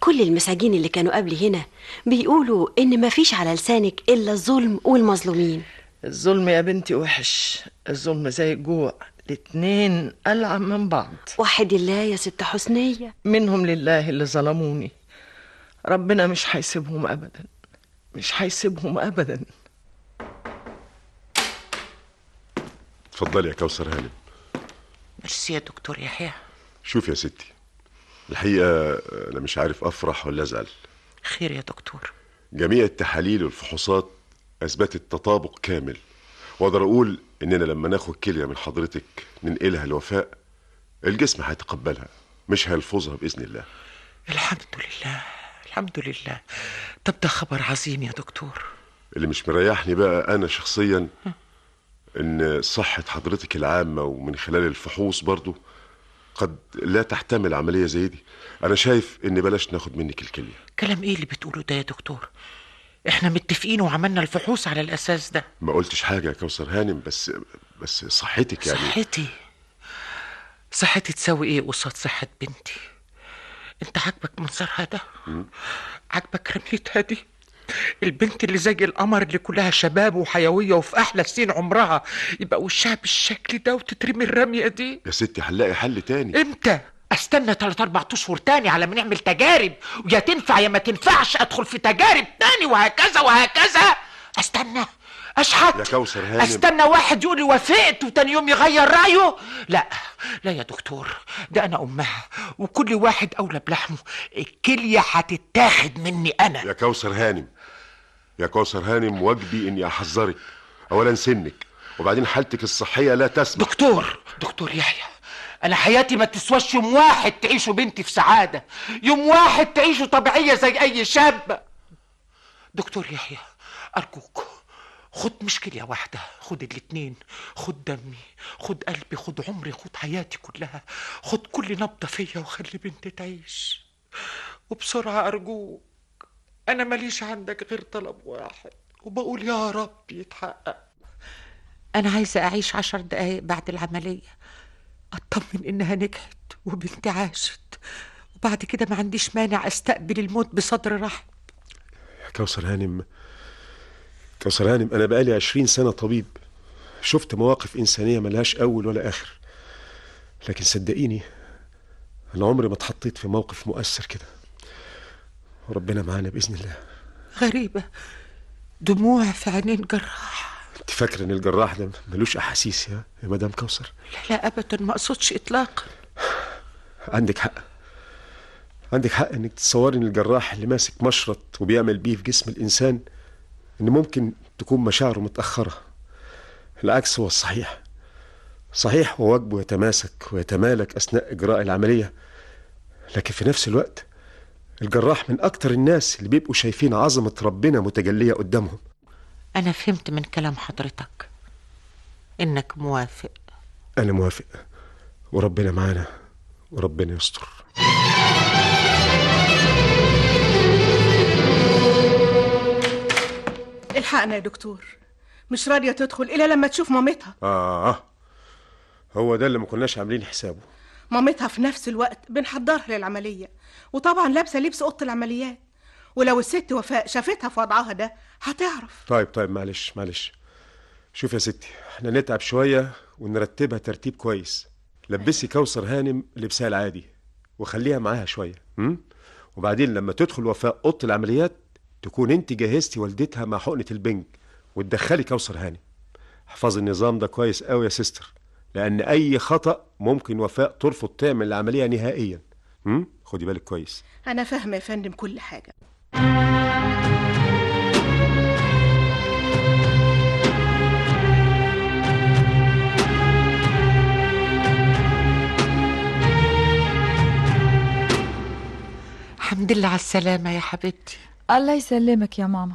كل المساجين اللي كانوا قبلي هنا بيقولوا إن مفيش على لسانك إلا الظلم والمظلومين. الظلم يا بنتي وحش. الظلم زي الجوع الاتنين ألعن من بعض. وحد الله يا ست حسنية. منهم لله اللي ظلموني. ربنا مش هيسيبهم أبدا. مش هيسيبهم أبدا. اتفضلي يا كوثر هانم. ميرسي يا دكتور يحيى. شوف يا ستي الحقيقة أنا مش عارف أفرح ولا أزعل. خير يا دكتور. جميع التحاليل والفحوصات أثبتت تطابق كامل. وأقدر أقول إننا لما ناخد كلية من حضرتك ننقلها لوفاء الجسم هيتقبلها مش هيلفظها بإذن الله. الحمد لله. الحمد لله. طب ده خبر عظيم يا دكتور. اللي مش مريحني بقى أنا شخصيا إن صحة حضرتك العامة ومن خلال الفحوص برضو قد لا تحتمل عملية زي دي. أنا شايف إن بلاش ناخد منك الكلية. كلام إيه اللي بتقوله ده يا دكتور؟ إحنا متفقين وعملنا الفحوص على الأساس ده. ما قلتش حاجة يا كوثر هانم بس بس صحتك يعني. صحتي. صحتي تساوي إيه قصاد صحة بنتي؟ انت عاجبك منظرها ده. عاجبك رميتها دي البنت اللي زي القمر اللي كلها شباب وحيوية وفي أحلى سنين عمرها. يبقى وشها بالشكل ده وتترمي الرمية دي؟ يا ستي هنلاقي حل تاني. إمتى؟ استنى تلات أربع أشهر تاني على ما نعمل تجارب. ويا تنفع يا ما تنفعش أدخل في تجارب تاني وهكذا وهكذا. استنى. اشحت يا كوثر هانم. أستنى واحد يقول لي وافقت وتاني يوم يغير رأيه. لا لا يا دكتور ده أنا أمها وكل واحد أولى بلحمه. الكلية هتتاخد مني أنا. يا كوثر هانم يا كوثر هانم واجبي إني أحذرك. اولا سنك وبعدين حالتك الصحية لا تسمح. دكتور دكتور يحيى أنا حياتي ما تسواش يوم واحد تعيشوا بنتي في سعادة. يوم واحد تعيشوا طبيعية زي أي شاب. دكتور يحيى أرجوك. خد مش كلية واحدة خد الاتنين خد دمي خد قلبي خد عمري خد حياتي كلها. خد كل نبضة فيا وخلي بنتي تعيش. وبسرعة أرجوك أنا ماليش عندك غير طلب واحد. وبقول يا رب يتحقق. أنا عايزة أعيش عشر دقايق بعد العملية. أطمن إنها نجحت وبنتي عاشت. وبعد كده ما عنديش مانع أستقبل الموت بصدر رحب. كوثر هانم كوثر هانم أنا بقالي عشرين سنة طبيب. شفت مواقف إنسانية ملهاش أول ولا آخر. لكن صدقيني أنا عمري ما اتحطيت في موقف مؤثر كده. وربنا معانا بإذن الله. غريبة. دموع في عينين جراح. أنت فاكرة إن الجراح ده ملوش أحاسيس يا يا مدام كوثر؟ لا لا ابدا. ما أقصدش اطلاقا. عندك حق. عندك حق إنك تتصوري إن الجراح اللي ماسك مشرط وبيعمل بيه في جسم الإنسان إن ممكن تكون مشاعره متأخرة. العكس هو الصحيح. صحيح هو واجبه يتماسك ويتمالك أثناء إجراء العملية لكن في نفس الوقت الجراح من أكتر الناس اللي بيبقوا شايفين عظمة ربنا متجلية قدامهم. أنا فهمت من كلام حضرتك. إنك موافق. أنا موافق. وربنا معانا. وربنا يستر. إلحقنا يا دكتور. مش راضية تدخل إلا لما تشوف مامتها. آه. هو ده اللي ما كناش عاملين حسابه. مامتها في نفس الوقت بنحضرها للعملية. وطبعا لابسة لبس أوضة العمليات. ولو الست وفاء شافتها في وضعها ده هتعرف. طيب طيب معلش معلش. شوف يا ستي إحنا نتعب شوية ونرتبها ترتيب كويس. لبسي كوثر هانم لبسها العادي وخليها معاها شوية م? وبعدين لما تدخل وفاء أوضة العمليات تكون انت جهزتي والدتها مع حقنة البنج وتدخلي كوثر هانم احفظي النظام ده كويس قوي يا sister لأن أي خطأ ممكن وفاء ترفض تعمل العملية نهائيا. م? خدي بالك كويس. أنا فاهمة يا فندم كل حاجة. الحمد لله على السلامة يا حبيبتي. الله يسلمك يا ماما.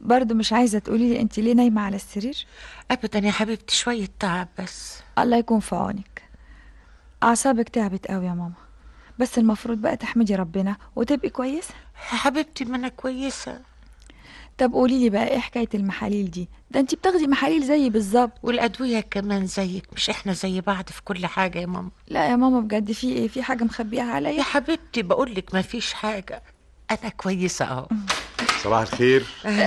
برضو مش عايزة تقولي لي انت ليه نايمة على السرير؟ ابدا يا حبيبتي شوية تعب بس. الله يكون في عونك. أعصابك تعبت قوي يا ماما. بس المفروض بقى تحمدي ربنا وتبقي كويسة. يا حبيبتي ما أنا كويسة. طب قولي لي بقى إيه حكاية المحاليل دي؟ ده انت بتاخدي محاليل زيي بالظبط. والأدوية كمان زيك مش إحنا زي بعض في كل حاجة يا ماما. لا يا ماما بجد في إيه؟ في حاجة مخبيها عليا؟ يا حبيبتي بقولك ما فيش حاجة. أنا كويسة أهو. صباح الخير.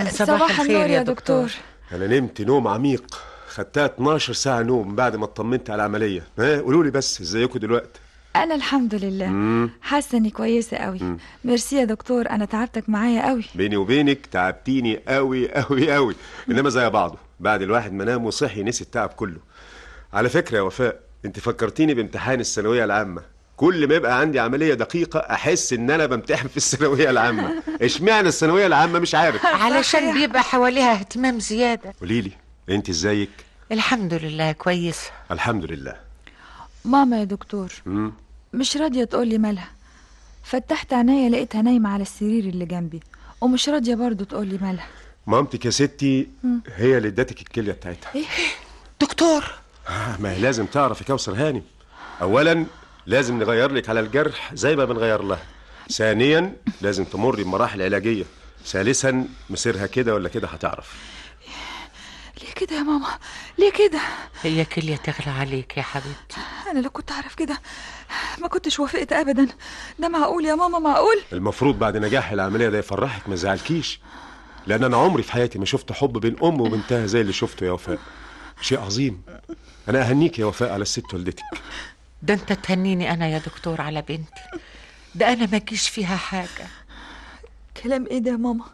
صباح الخير يا دكتور. أنا نمت نوم عميق. خدتها 12 ساعة نوم بعد ما اطمنت على العملية. ها؟ قولوا لي بس ازيكم دلوقتي؟ أنا الحمد لله. مم. حاسة إني كويسة قوي مم. ميرسي يا دكتور أنا تعبتك معايا قوي بيني وبينك تعبتيني قوي قوي قوي إنما زي بعضه بعد الواحد ما نام وصحي نسي التعب كله. على فكرة يا وفاء أنت فكرتيني بامتحان الثانوية العامة. كل ما يبقى عندي عملية دقيقة أحس إن أنا بمتحن في الثانوية العامة. إشمعنى الثانوية العامة مش عارف. علشان بيبقى حواليها اهتمام زيادة. قولي لي أنت إزيك؟ الحمد لله كويسة الحمد لله. ماما يا دكتور مم. مش راضية تقولي مالها. فتحت عينيا لقيتها نايمة على السرير اللي جنبي ومش راضية برضو تقولي مالها. مامتك يا ستي مم. هي اللي ادتك الكلية بتاعتها. إيه؟ دكتور! آه، ما هي لازم تعرف يا كوثر هانم أولا لازم نغير لك على الجرح زي ما بنغير لها. ثانيا لازم تمري بمراحل علاجية. ثالثا مسيرها كده ولا كده هتعرف. ليه كده يا ماما؟ ليه كده؟ هي كلية تغلى عليك يا حبيبتي. أنا لو كنت أعرف كده. ما كنتش وافقت ابدا. ده معقول يا ماما؟ معقول؟ المفروض بعد نجاح العملية ده يفرحك ما يزعلكيش لأن أنا عمري في حياتي ما شفت حب بين أم وبنتها زي اللي شفته يا وفاء. شيء عظيم. أنا أهنيك يا وفاء على الست والدتك. ده انت تهنيني أنا يا دكتور على بنتي. ده أنا ما جيش فيها حاجة. كلام إيه ده يا ماما؟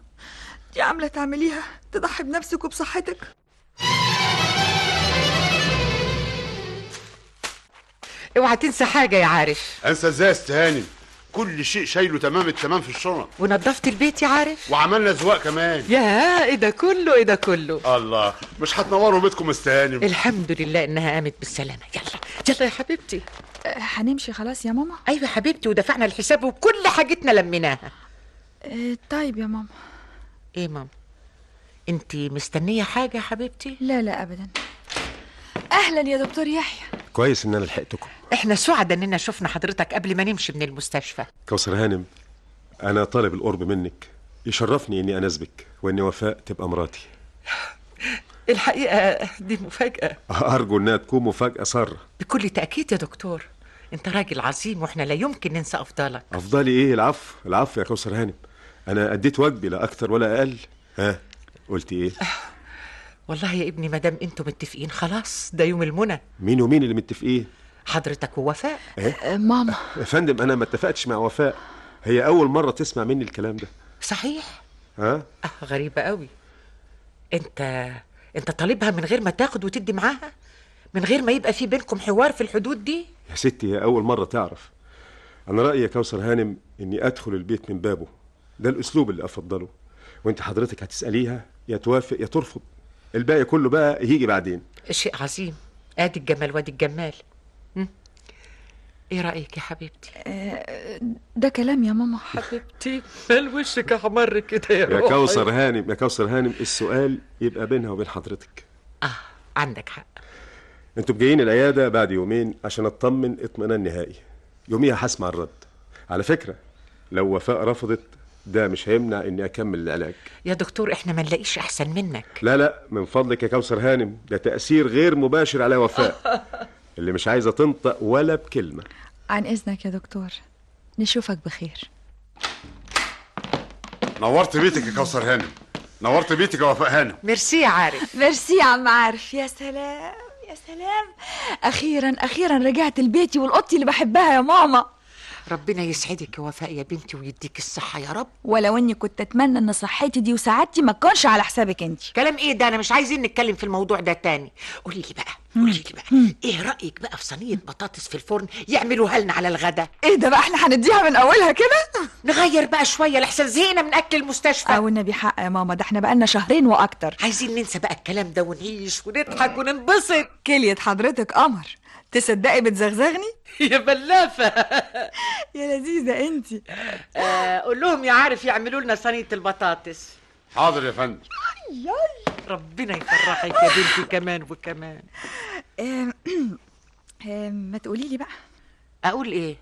دي عاملة تعمليها؟ تضحي بنفسك وبصحتك؟ اوعى تنسى حاجة يا عارف. انسى إزاي استهاني كل شيء شايله تمام التمام في الشنط. ونظفت البيت يا عارف؟ وعملنا زواق كمان. يا إيه ده كله إيه ده كله. الله. مش هتنوروا بيتكم استهاني الحمد لله إنها قامت بالسلامة. يلا. يلا يا حبيبتي. أه، هنمشي خلاص يا ماما؟ أيوه يا حبيبتي ودفعنا الحساب وكل حاجتنا لميناها. أه، طيب يا ماما. إيه ماما؟ انت مستنية حاجة يا حبيبتي؟ لا لا ابدا. أهلا يا دكتور يحيى. كويس إن أنا لحقتكم. إحنا سعداء اننا شفنا حضرتك قبل ما نمشي من المستشفى. كوثر هانم أنا طالب القرب منك. يشرفني إني أناسبك وإن وفاء تبقى مراتي الحقيقة دي مفاجأة. أرجو إنها تكون مفاجأة سارة. بكل تأكيد يا دكتور. أنت راجل عظيم وإحنا لا يمكن ننسى أفضالك. أفضلي إيه؟ العفو العفو يا كوثر هانم. أنا أديت واجبي لا أكتر ولا أقل. ها قلتي إيه؟ والله يا ابني مادام أنتم متفقين خلاص ده يوم المنى. مين ومين اللي متفقين؟ حضرتك ووفاء. إيه؟ ماما. يا فندم أنا ما اتفقتش مع وفاء. هي أول مرة تسمع مني الكلام ده. صحيح. ها؟ أه غريبة قوي. انت انت طالبها من غير ما تاخد وتدي معاها؟ من غير ما يبقى في بينكم حوار في الحدود دي؟ يا ستي هي أول مرة تعرف. أنا رأيي يا كوثر هانم إني أدخل البيت من بابه. ده الأسلوب اللي أفضله. وأنت حضرتك هتسأليها يا توافق يا ترفض. الباقي كله بقى يجي بعدين. شيء عظيم. آدي الجمال وادي الجمال. م? إيه رأيك يا حبيبتي؟ ده كلام يا ماما. حبيبتي مال وشك أحمر كده يا يا روحي. كوثر هانم يا كوثر هانم السؤال يبقى بينها وبين حضرتك. عندك حق. أنتوا جايين العيادة بعد يومين عشان أطمن اطمئنان نهائي. يوميها هسمع الرد. على فكرة لو وفاء رفضت ده مش هيمنع إني أكمل العلاج. يا دكتور إحنا ما نلاقيش أحسن منك. لا لا من فضلك يا كوثر هانم ده تأثير غير مباشر على وفاء. اللي مش عايزة تنطق ولا بكلمة. عن إذنك يا دكتور نشوفك بخير. نورت بيتك يا كوثر هانم. نورت بيتك يا وفاء هانم. ميرسي يا عارف. ميرسي يا عم عارف. يا سلام يا سلام. أخيرا أخيرا رجعت لبيتي وأوضتي اللي بحبها يا ماما. ربنا يسعدك يا وفاء يا بنتي ويديك الصحة يا رب. ولو اني كنت اتمنى ان صحتي دي وسعادتي ما تكونش على حسابك انت. كلام إيه ده؟ أنا مش عايزين نتكلم في الموضوع ده تاني. قولي لي بقى قولي لي بقى إيه رأيك بقى في صينية بطاطس في الفرن يعملوها لنا على الغدا؟ إيه ده بقى إحنا هنديها من أولها كده؟ نغير بقى شوية لحسن زهقنا من أكل المستشفى. أو النبي حق يا ماما ده إحنا بقالنا شهرين وأكتر. عايزين ننسى بقى الكلام ده ونعيش ونضحك وننبسط. كلية حضرتك قمر تصدقي بتزغزغني؟ يا بلافة. يا لذيذة انت آه قول لهم يا عارف يعملوا لنا صينية البطاطس. حاضر يا فندم. ربنا يفرحك يا بنتي كمان وكمان. آم، آم، ما تقولي لي بقى. أقول إيه؟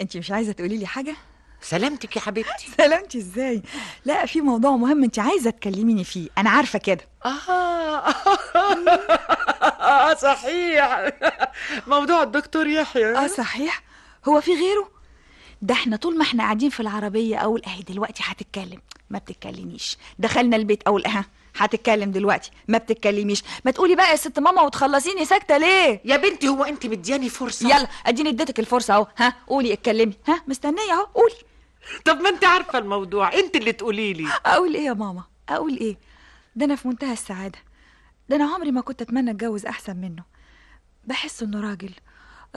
انت مش عايزة تقولي لي حاجة؟ سلامتك يا حبيبتي. سلامتي إزاي؟ لا في موضوع مهم انت عايزة تكلميني فيه. أنا عارفة كده. آه صحيح. موضوع الدكتور يحيى. آه صحيح. هو في غيره؟ ده إحنا طول ما إحنا قاعدين في العربية أقول أهي دلوقتي هتتكلم. ما بتتكلميش. دخلنا البيت أقول أها هتتكلم دلوقتي. ما بتتكلميش. ما تقولي بقى يا ست ماما وتخلصيني ساكتة ليه؟ يا بنتي هو أنت مدياني فرصة؟ يلا أديني اديتك الفرصة أهو. ها قولي اتكلمي. ها مستنية أهو. قولي. طب ما أنت عارفة الموضوع. أنت اللي تقولي لي. أقول إيه يا ماما؟ أقول إيه؟ ده أنا في منتهى السعادة. ده أنا عمري ما كنت أتمنى أتجوز أحسن منه. بحس إنه راجل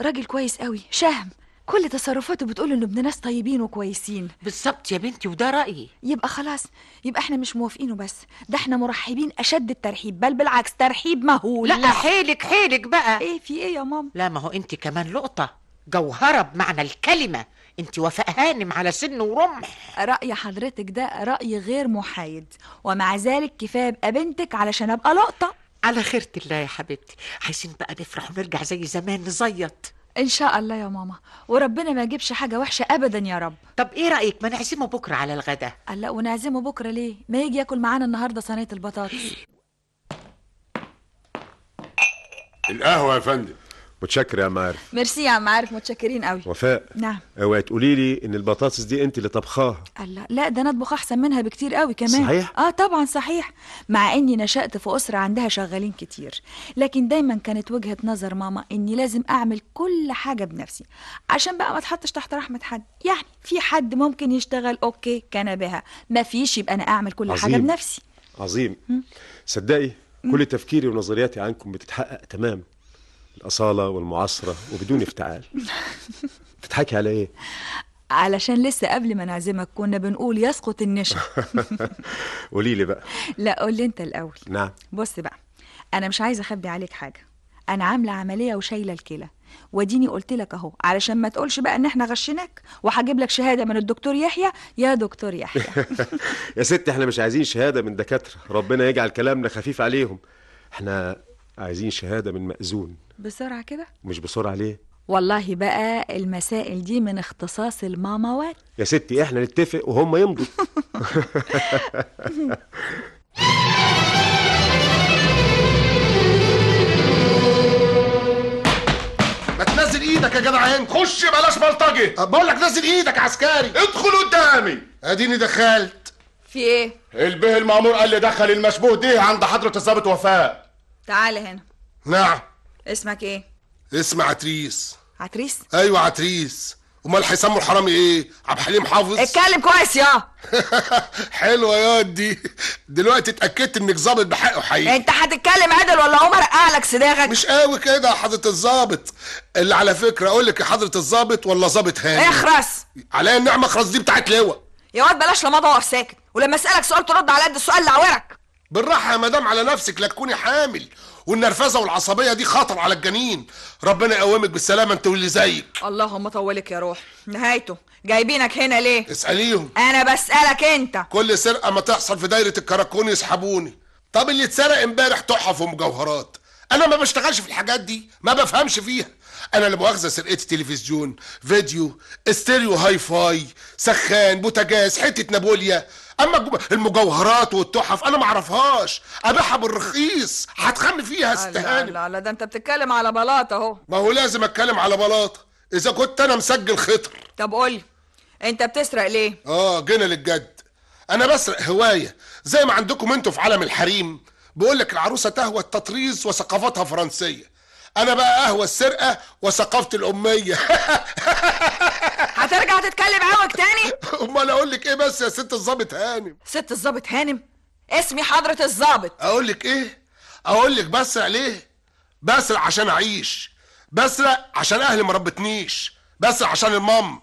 راجل كويس قوي شهم. كل تصرفاته بتقول إنه ابن ناس طيبين وكويسين. بالظبط يا بنتي وده رأيي. يبقى خلاص يبقى إحنا مش موافقينه بس. ده إحنا مرحبين أشد الترحيب بل بالعكس ترحيب مهول. لا حيلك حيلك بقى. إيه في إيه يا ماما؟ لا ما هو أنت كمان لقطة. جوهرة بمعنى الكلمة. أنت وفاء هانم على سن ورمح. رأي حضرتك ده رأي غير محايد. ومع ذلك كفاية ابقى بنتك علشان أبقى لقطة. على خيرة الله يا حبيبتي. عايزين بقى نفرح ونرجع زي زمان نزيط. إن شاء الله يا ماما. وربنا ما يجيبش حاجة وحشة ابدا يا رب. طب إيه رأيك؟ ما نعزمه بكرة على الغدا. لا ونعزمه بكرة ليه؟ ما يجي ياكل معانا النهاردة صينية البطاطس. القهوة يا فندم. متشكر يا معارف ميرسي يا عم عارف متشكرين قوي. وفاء نعم. اوعي تقولي لي إن البطاطس دي أنت اللي طبخاها. لا لا ده أنا اطبخ أحسن منها بكتير قوي كمان. صحيح؟ آه طبعا صحيح. مع إني نشأت في أسرة عندها شغالين كتير. لكن دايما كانت وجهة نظر ماما إني لازم أعمل كل حاجة بنفسي. عشان بقى ما اتحطش تحت رحمة حد. يعني في حد ممكن يشتغل أوكي كان بها. ما فيش يبقى أنا أعمل كل حاجة عظيم. بنفسي. عظيم. صدقي كل تفكيري ونظرياتي عنكم بتتحقق تمام. الأصالة والمعاصرة وبدون افتعال. تضحكي على إيه؟ علشان لسه قبل ما نعزمك كنا بنقول يسقط النشا. قولي لي بقى. لا قول لي أنت الأول. نعم. بص بقى أنا مش عايزة أخبي عليك حاجة. أنا عاملة عملية وشايلة الكلى. واديني قلت لك أهو علشان ما تقولش بقى إن إحنا غشناك وهجيب لك شهادة من الدكتور يحيى. يا دكتور يحيى. يا ست إحنا مش عايزين شهادة من دكاترة. ربنا يجعل كلامنا خفيف عليهم. إحنا عايزين شهادة من مأذون. بسرعة كده؟ مش بسرعة ليه؟ والله بقى المسائل دي من اختصاص الماماوات يا ستي إحنا نتفق وهم يمضوا. ما تنزل إيدك يا جدعان. خش بلاش بلطجه أه، بقول لك نزل إيدك عسكري. ادخل قدامي. اديني دخلت. في إيه؟ البه المامور قال لي دخل المشبوه. ده عند حضرة الظابط وفاء. تعالى هنا. نعم. اسمك إيه؟ اسم عتريس. عتريس؟ أيوه عتريس. أمال هيسموا الحرامي إيه؟ عبد الحليم حافظ؟ اتكلم كويس يا. حلوة يا دي دلوقتي اتأكدت إنك ظابط بحقه حقيقي. انت هتتكلم عدل ولا عمر؟ لك صداغك مش قوي كده يا حضرة الظابط. اللي على فكرة أقول لك يا حضرة الظابط ولا ظابط هاني؟ اخرس. عليا النعمة اخرس. دي بتاعت لواء. يا واد بلاش لما اقف ساكت. ولما أسألك سؤال ترد على قد السؤال اللي عورك بالراحة يا مدام على نفسك لا تكوني حامل. والنرفزة والعصبية دي خطر على الجنين. ربنا يقومك بالسلامة انت واللي زيك. اللهم طولك يا روح. نهايته. جايبينك هنا ليه؟ اسأليهم. أنا بسألك أنت. كل سرقة ما تحصل في دايرة الكراكون يسحبوني. طب اللي اتسرق امبارح تحف ومجوهرات. أنا ما بشتغلش في الحاجات دي ما بفهمش فيها. أنا لا مؤاخذة سرقتي تلفزيون فيديو stereo hi-fi سخان بوتاجاز حتة نابوليا. أما المجوهرات والتحف أنا ما أعرفهاش. أبيعها بالرخيص. هتخم فيها ست لا لا لا ده أنت بتتكلم على بلاطة أهو. ما هو لازم أتكلم على بلاطة. إذا كنت أنا مسجل خطر. طب قولي أنت بتسرق ليه؟ آه جينا للجد. أنا بسرق هواية زي ما عندكم أنتوا في عالم الحريم. بيقول لك العروسة تهوى التطريز وثقافتها فرنسية. أنا بقى اهوى السرقة وثقافتي الأمية. هترجع تتكلم عوج تاني؟ أمال أقول لك إيه بس يا ست الظابط هانم؟ ست الظابط هانم؟ اسمي حضرة الظابط أقول لك إيه؟ أقول لك بسرق ليه؟ بسرق عشان أعيش. بسرق عشان أهلي ما ربتنيش. بسرق عشان المام.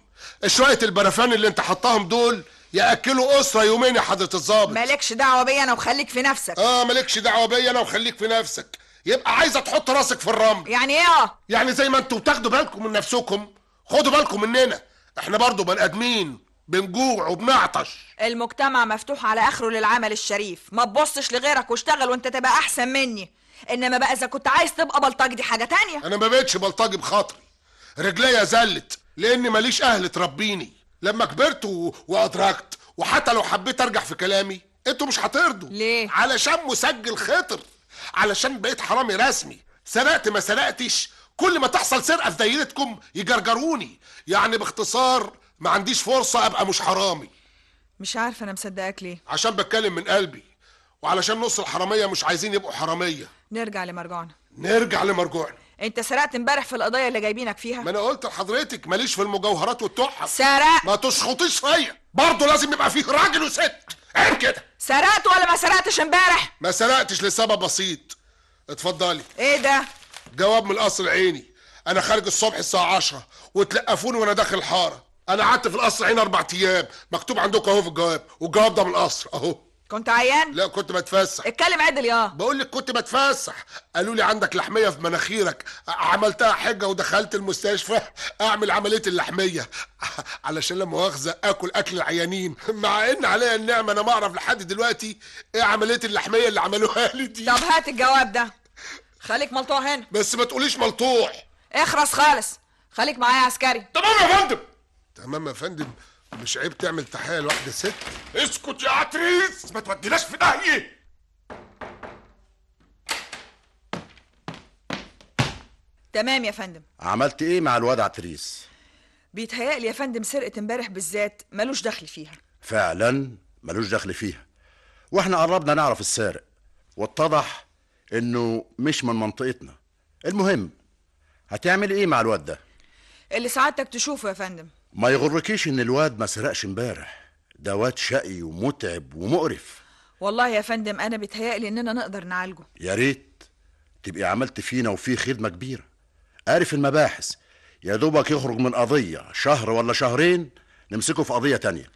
شوية البرفان اللي أنت حطاهم دول يأكلوا أسرة يومين يا حضرة الظابط مالكش دعوة بيا أنا وخليك في نفسك. آه مالكش دعوة بيا أنا وخليك في نفسك. يبقى عايزة تحط راسك في الرمل. يعني إيه آه؟ يعني زي ما أنتوا بتاخدوا بالكم من نفسكم. خدوا بالكم مننا. إحنا برضو بني آدمين بنجوع وبنعطش. المجتمع مفتوح على آخره للعمل الشريف. ما تبصش لغيرك واشتغل وانت تبقى أحسن مني. إنما بقى إذا كنت عايز تبقى بلطجي دي حاجة تانية. أنا ما بقتش بلطجي بخاطري. رجليا زلت لأني ماليش أهل تربيني. لما كبرت و... وأدركت وحتى لو حبيت أرجع في كلامي أنتوا مش هترضوا. ليه؟ علشان مسجل خطر علشان بقيت حرامي رسمي. سرقت ما سرقتش. كل ما تحصل سرقة في دايرتكم يجرجروني. يعني باختصار ما عنديش فرصة أبقى مش حرامي. مش عارفة أنا مصدقاك ليه. عشان بتكلم من قلبي. وعلشان نص الحرامية مش عايزين يبقوا حرامية. نرجع لمرجعنا. نرجع لمرجوعنا أنت سرقت امبارح في القضية اللي جايبينك فيها؟ ما أنا قلت لحضرتك ماليش في المجوهرات والتحف. سرق. ما تشخطيش فيا. برضه لازم يبقى فيه راجل وست. عيب كده. سرقت ولا ما سرقتش امبارح؟ ما سرقتش لسبب بسيط. اتفضلي. إيه ده؟ جواب من القصر العيني. أنا خارج الصبح الساعة 10 وتلقفوني وأنا داخل الحارة. أنا قعدت في القصر العيني أربع أيام. مكتوب عندكم أهو في الجواب والجواب ده من القصر. أهو. كنت عيان؟ لا كنت بتفسح. اتكلم عدل يا. بقول لك كنت بتفسح. قالوا لي عندك لحمية في مناخيرك. عملتها حجة ودخلت المستشفى أعمل عملية اللحمية. علشان لا مؤاخذة آكل أكل العيانين. مع إن عليا النعمة أنا ما أعرف لحد دلوقتي إيه عملية اللحمية اللي عملوها لي دي. طب هات الجواب ده. خليك ملطوع هنا. بس ما تقوليش ملطوع. اخرس خالص. خليك معايا عسكري. تمام يا فندم. تمام يا فندم. مش عيب تعمل تحية لواحدة ست؟ اسكت يا عتريس! ما توديناش في داهية! تمام يا فندم. عملت إيه مع الواد عتريس؟ بيتهيألي يا فندم سرقة امبارح بالذات ملوش دخل فيها. فعلا؟ ملوش دخل فيها. وإحنا قربنا نعرف السارق. واتضح إنه مش من منطقتنا. المهم هتعمل إيه مع الواد ده؟ اللي سعادتك تشوفه يا فندم. ما يغركيش إن الواد ما سرقش امبارح. ده واد شقي ومتعب ومقرف. والله يا فندم أنا بيتهيألي إننا نقدر نعالجه. يا ريت تبقي عملت فينا وفيه خدمة كبيرة. عارف المباحث؟ يا دوبك يخرج من قضية شهر ولا شهرين نمسكه في قضية تانية.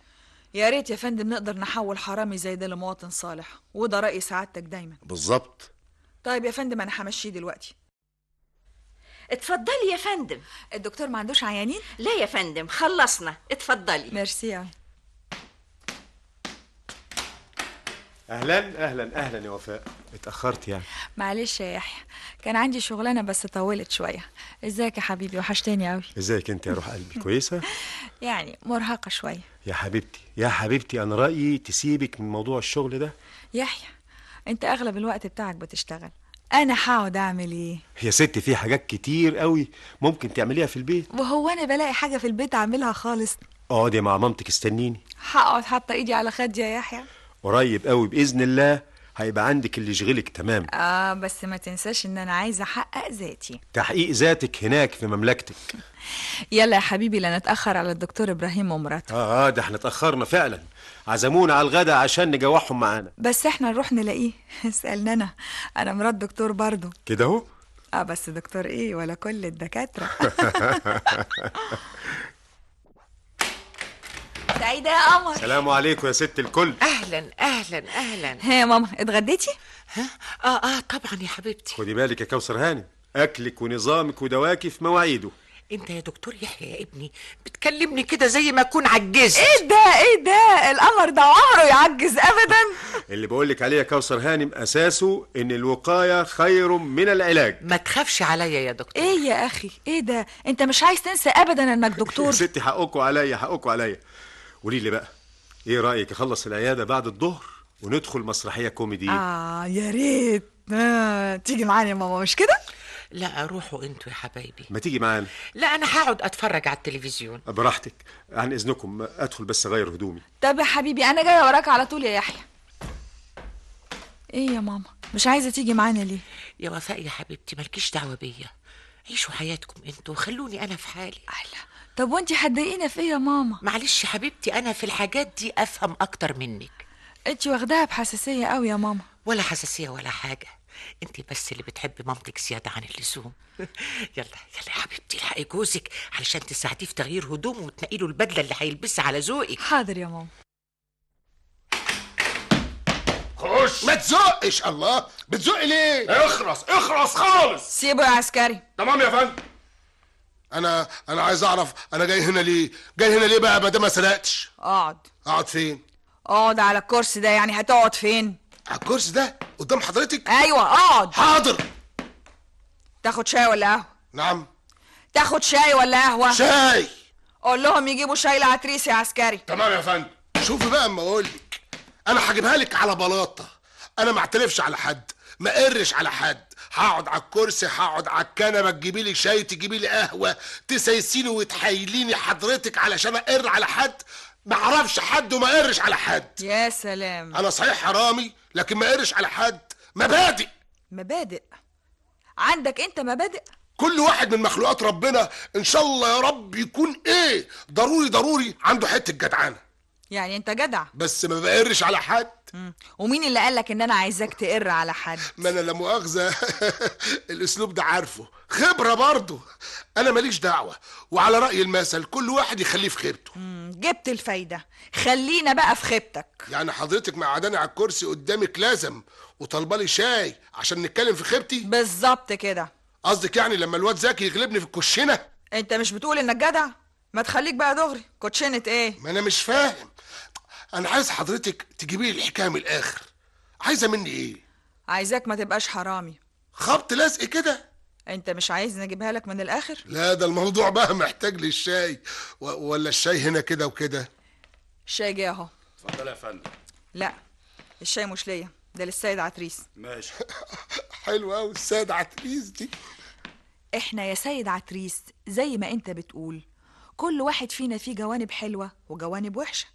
يا ريت يا فندم نقدر نحول حرامي زي ده لمواطن صالح وده رأي سعادتك دايما. بالظبط. طيب يا فندم أنا همشيه دلوقتي. اتفضلي يا فندم. الدكتور ما عندوش عيانين؟ لا يا فندم خلصنا اتفضلي. ميرسي يعني. أهلا أهلا أهلا يا وفاء. اتأخرت يعني. معلش يا يحيى كان عندي شغلانة بس طولت شوية. إزيك يا حبيبي؟ وحشتني قوي إزيك أنت يا روح قلبي كويسة؟ يعني مرهقة شوية. يا حبيبتي يا حبيبتي أنا رأيي تسيبك من موضوع الشغل ده. يحيى أنت أغلب الوقت بتاعك بتشتغل. أنا هقعد أعمل إيه؟ يا ستي في حاجات كتير قوي ممكن تعمليها في البيت. وهو أنا بلاقي حاجة في البيت أعملها خالص. اقعدي مع مامتك استنيني. هقعد حاطة إيدي على خدي يا يحيى. قريب قوي بإذن الله. هيبقى عندك اللي يشغلك تمام. آه بس ما تنساش إن أنا عايزة أحقق ذاتي. تحقيق ذاتك هناك في مملكتك. يلا يا حبيبي لا نتأخر على الدكتور إبراهيم ومراته آه آه ده إحنا اتأخرنا فعلا. عزمونا على الغدا عشان نجوعهم معانا. بس إحنا نروح نلاقيه. اسألنا أنا. أنا مرات دكتور برضو كده أهو؟ آه بس دكتور إيه؟ ولا كل الدكاترة. سعيدة يا قمر. سلام عليكم يا ست الكل. أهلا أهلا أهلا. ها يا ماما اتغديتي؟ آه آه طبعا يا حبيبتي. خدي بالك يا كوثر هانم أكلك ونظامك ودواكي في مواعيده. أنت يا دكتور يحيى يا ابني بتكلمني كده زي ما أكون عجزت. إيه ده إيه ده؟ القمر ده عمره يعجز ابدا. اللي بقولك عليه يا كوثر هانم أساسه إن الوقاية خير من العلاج. ما تخافش عليا يا دكتور. إيه يا أخي؟ إيه ده؟ أنت مش عايز تنسى ابدا إنك يا دكتور. ستي حقكم عليا حقكم عليا. قولي لي بقى إيه رأيك أخلص العيادة بعد الظهر وندخل مسرحية كوميدي؟ آه يا ريت. آه. تيجي معانا يا ماما مش كده؟ لا روحوا أنتوا يا حبايبي. ما تيجي معانا. لا أنا هقعد أتفرج على التلفزيون. براحتك. عن إذنكم أدخل بس أغير هدومي. طب يا حبيبي أنا جاية وراك على طول يا يحيى. إيه يا ماما؟ مش عايزة تيجي معانا ليه؟ يا وفاء يا حبيبتي مالكيش دعوة بيا. عيشوا حياتكم أنتوا خلوني أنا في حالي. طب وانتي هتضايقينا في إيه يا ماما؟ معلش يا حبيبتي أنا في الحاجات دي أفهم أكتر منك. انتي واخداها بحساسية قوي يا ماما. ولا حساسية ولا حاجة. انت بس اللي بتحبي مامتك زيادة عن اللزوم. يلا يلا يا حبيبتي الحقي جوزك علشان تساعديه في تغيير هدومه وتنقي له البدلة اللي هيلبسها على ذوقك. حاضر يا ماما. خش. ما تزقش الله. بتزق ليه؟ اخرس اخرس خالص. سيبه يا عسكري. تمام يا فندم. أنا أنا عايز أعرف أنا جاي هنا ليه؟ جاي هنا ليه بقى؟ ما دام ما سرقتش. اقعد. أقعد فين؟ اقعد على الكرسي ده يعني هتقعد فين؟ على الكرسي ده؟ قدام حضرتك؟ أيوه اقعد. حاضر. تاخد شاي ولا قهوة؟ نعم. تاخد شاي ولا قهوة؟ شاي. قول لهم يجيبوا شاي لعتريس يا عسكري. تمام يا فندم. شوفي بقى أما أقول لك أنا هجيبها لك على بلاطة. أنا ما اعترفش على حد ما قرش على حد. هقعد على الكرسي هقعد على الكنبة تجيبي لي شاي تجيبي لي قهوة تسيسيني وتحايليني حضرتك علشان اقر على حد. ما أعرفش حد وما قرش على حد. يا سلام. أنا صحيح حرامي لكن ما قرش على حد. مبادئ. مبادئ. عندك انت مبادئ؟ كل واحد من مخلوقات ربنا ان شاء الله يا رب يكون إيه؟ ضروري ضروري عنده حتة جدعانة. يعني انت جدع. بس ما بقرش على حد. ومين اللي قالك ان أنا عايزاك تقر على حد؟ ما أنا لا مؤاخذة. الاسلوب ده عارفه. خبرة برضه. أنا ماليش دعوة. وعلى رأي المثل كل واحد يخليه في خيبته. مم، جبت الفايدة. خلينا بقى في خيبتك. يعني حضرتك معداني على الكرسي قدامك لازم وطالبالي شاي عشان نتكلم في خيبتي؟ بالظبط كده. قصدك يعني لما الواد زكي يغلبني في الكوشنة؟ انت مش بتقول انك جدع؟ ما تخليك بقى دغري. كوتشينة إيه؟ ما أنا مش فاهم. أنا عايز حضرتك تجيبي لي الحكاية من الآخر. عايزة مني إيه؟ عايزاك ما تبقاش حرامي. خبط لزق كده. أنت مش عايز نجيبها لك من الآخر؟ لا ده الموضوع بقى محتاج للشاي و- ولا الشاي هنا كده وكده؟ الشاي جه أهو. اتفضل يا فندم. لا الشاي مش ليا. ده للسيد عتريس. ماشي. حلو قوي السيد عتريس دي. إحنا يا سيد عتريس زي ما أنت بتقول. كل واحد فينا فيه جوانب حلوة وجوانب وحشة.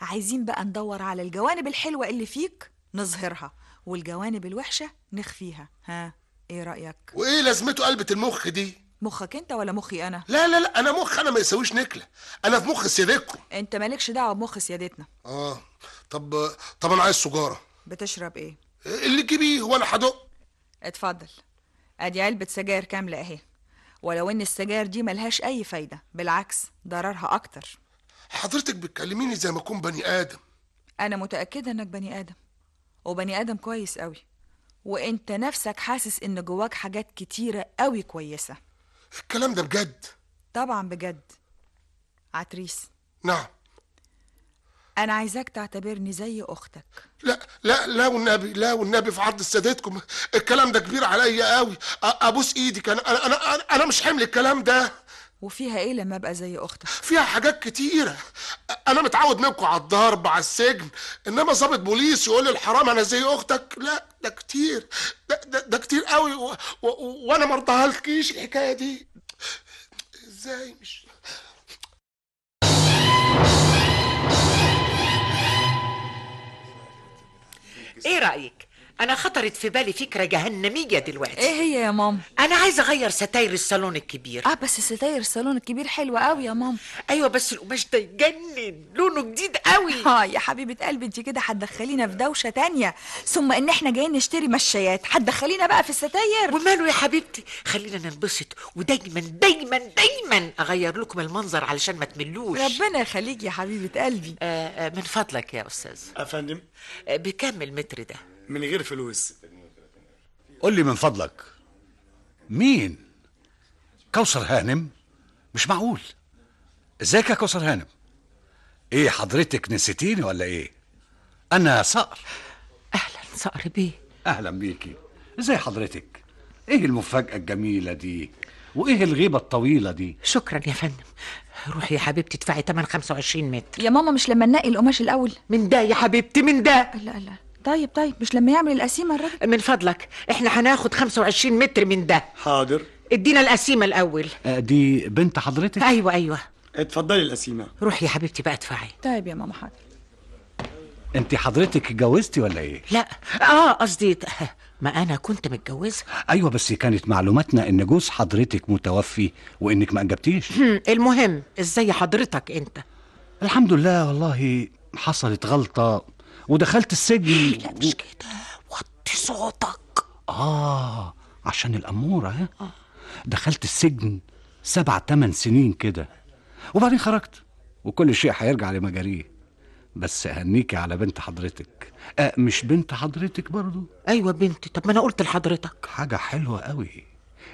عايزين بقى ندور على الجوانب الحلوة اللي فيك نظهرها والجوانب الوحشة نخفيها. ها إيه رأيك؟ وإيه لازمته قلبة المخ دي؟ مخك أنت ولا مخي أنا؟ لا لا لا أنا مخ أنا ما يسويش نكلة. أنا في مخ سيادتكم. أنت مالكش دعوة بمخ سيادتنا. آه. طب طب أنا عايز سجاره بتشرب إيه؟ اللي تجيبيه وأنا هدق اتفضل. أدي علبة سجاير كاملة أهي. ولو إن السجاير دي ملهاش أي فايدة بالعكس ضررها أكتر. حضرتك بتكلميني زي ما أكون بني آدم. أنا متأكدة إنك بني آدم وبني آدم كويس قوي وإنت نفسك حاسس إن جواك حاجات كتيرة قوي كويسة. الكلام ده بجد؟ طبعا بجد. عتريس. نعم. أنا عايزاك تعتبرني زي أختك. لا لا لا والنبي لا والنبي في عرض سادتكم الكلام ده كبير عليا قوي. أ- أبوس إيدك أنا أنا أنا أنا, أنا مش حمل الكلام ده. وفيها إيه لما أبقى زي أختك؟ فيها حاجات كتيرة. أنا متعود منكم على الضرب على السجن. إنما ظابط بوليس يقول لي الحرام أنا زي أختك. لا ده كتير. ده, ده, ده كتير قوي. و... و... وأنا ما الحكاية دي. إزاي مش إيه رأيك؟ أنا خطرت في بالي فكرة جهنميه دلوقتي. إيه هي يا ماما؟ أنا عايزه أغير ستاير الصالون الكبير. آه بس ستاير الصالون الكبير حلوة قوي يا ماما. أيوه بس القماش ده يجنن. لونه جديد قوي آه يا حبيبة قلبي انت كده هتدخلينا في دوشة تانية. ثم إن إحنا جايين نشتري مشايات. هتدخلينا بقى في الستاير وماله يا حبيبتي؟ خلينا ننبسط. ودايما دايما دايما أغير لكم المنظر علشان ما تملوش. ربنا يخليك يا حبيبة قلبي. آه آه من فضلك يا أستاذ. أفندم. آه بكم المتر ده؟ من غير فلوس. قول لي من فضلك. مين؟ كوثر هانم؟ مش معقول. إزيك يا كوثر هانم؟ إيه حضرتك نسيتيني ولا إيه؟ أنا صقر. أهلا صقر بيه أهلا بيكي إزاي حضرتك؟ إيه المفاجأة الجميلة دي؟ وإيه الغيبة الطويلة دي؟ شكرا يا فندم. روحي يا حبيبتي ادفعي تمن 25 متر. يا ماما مش لما ننقي القماش الأول. من ده يا حبيبتي من ده. لا لا. طيب طيب مش لما يعمل القسيمة الراجل من فضلك إحنا هناخد 25 متر من ده. حاضر. ادينا القسيمة الأول. آه، دي بنت حضرتك؟ أيوه أيوه. اتفضلي القسيمة. روحي يا حبيبتي بقى ادفعي. طيب يا ماما حاضر. انت حضرتك اتجوزتي ولا إيه؟ لا. آه قصدي ما أنا كنت متجوزة. أيوه بس كانت معلوماتنا إن جوز حضرتك متوفي وإنك ما أنجبتيش. هم، المهم إزاي حضرتك أنت؟ الحمد لله والله حصلت غلطة ودخلت السجن لا مش كده. وطي صوتك. آه عشان الأمورة ها؟ دخلت السجن سبع تمن سنين كده. وبعدين خرجت. وكل شيء هيرجع لمجاريه. بس أهنيكي على بنت حضرتك. آه مش بنت حضرتك برضو؟ أيوه بنتي. طب ما أنا قلت لحضرتك. حاجة حلوة قوي.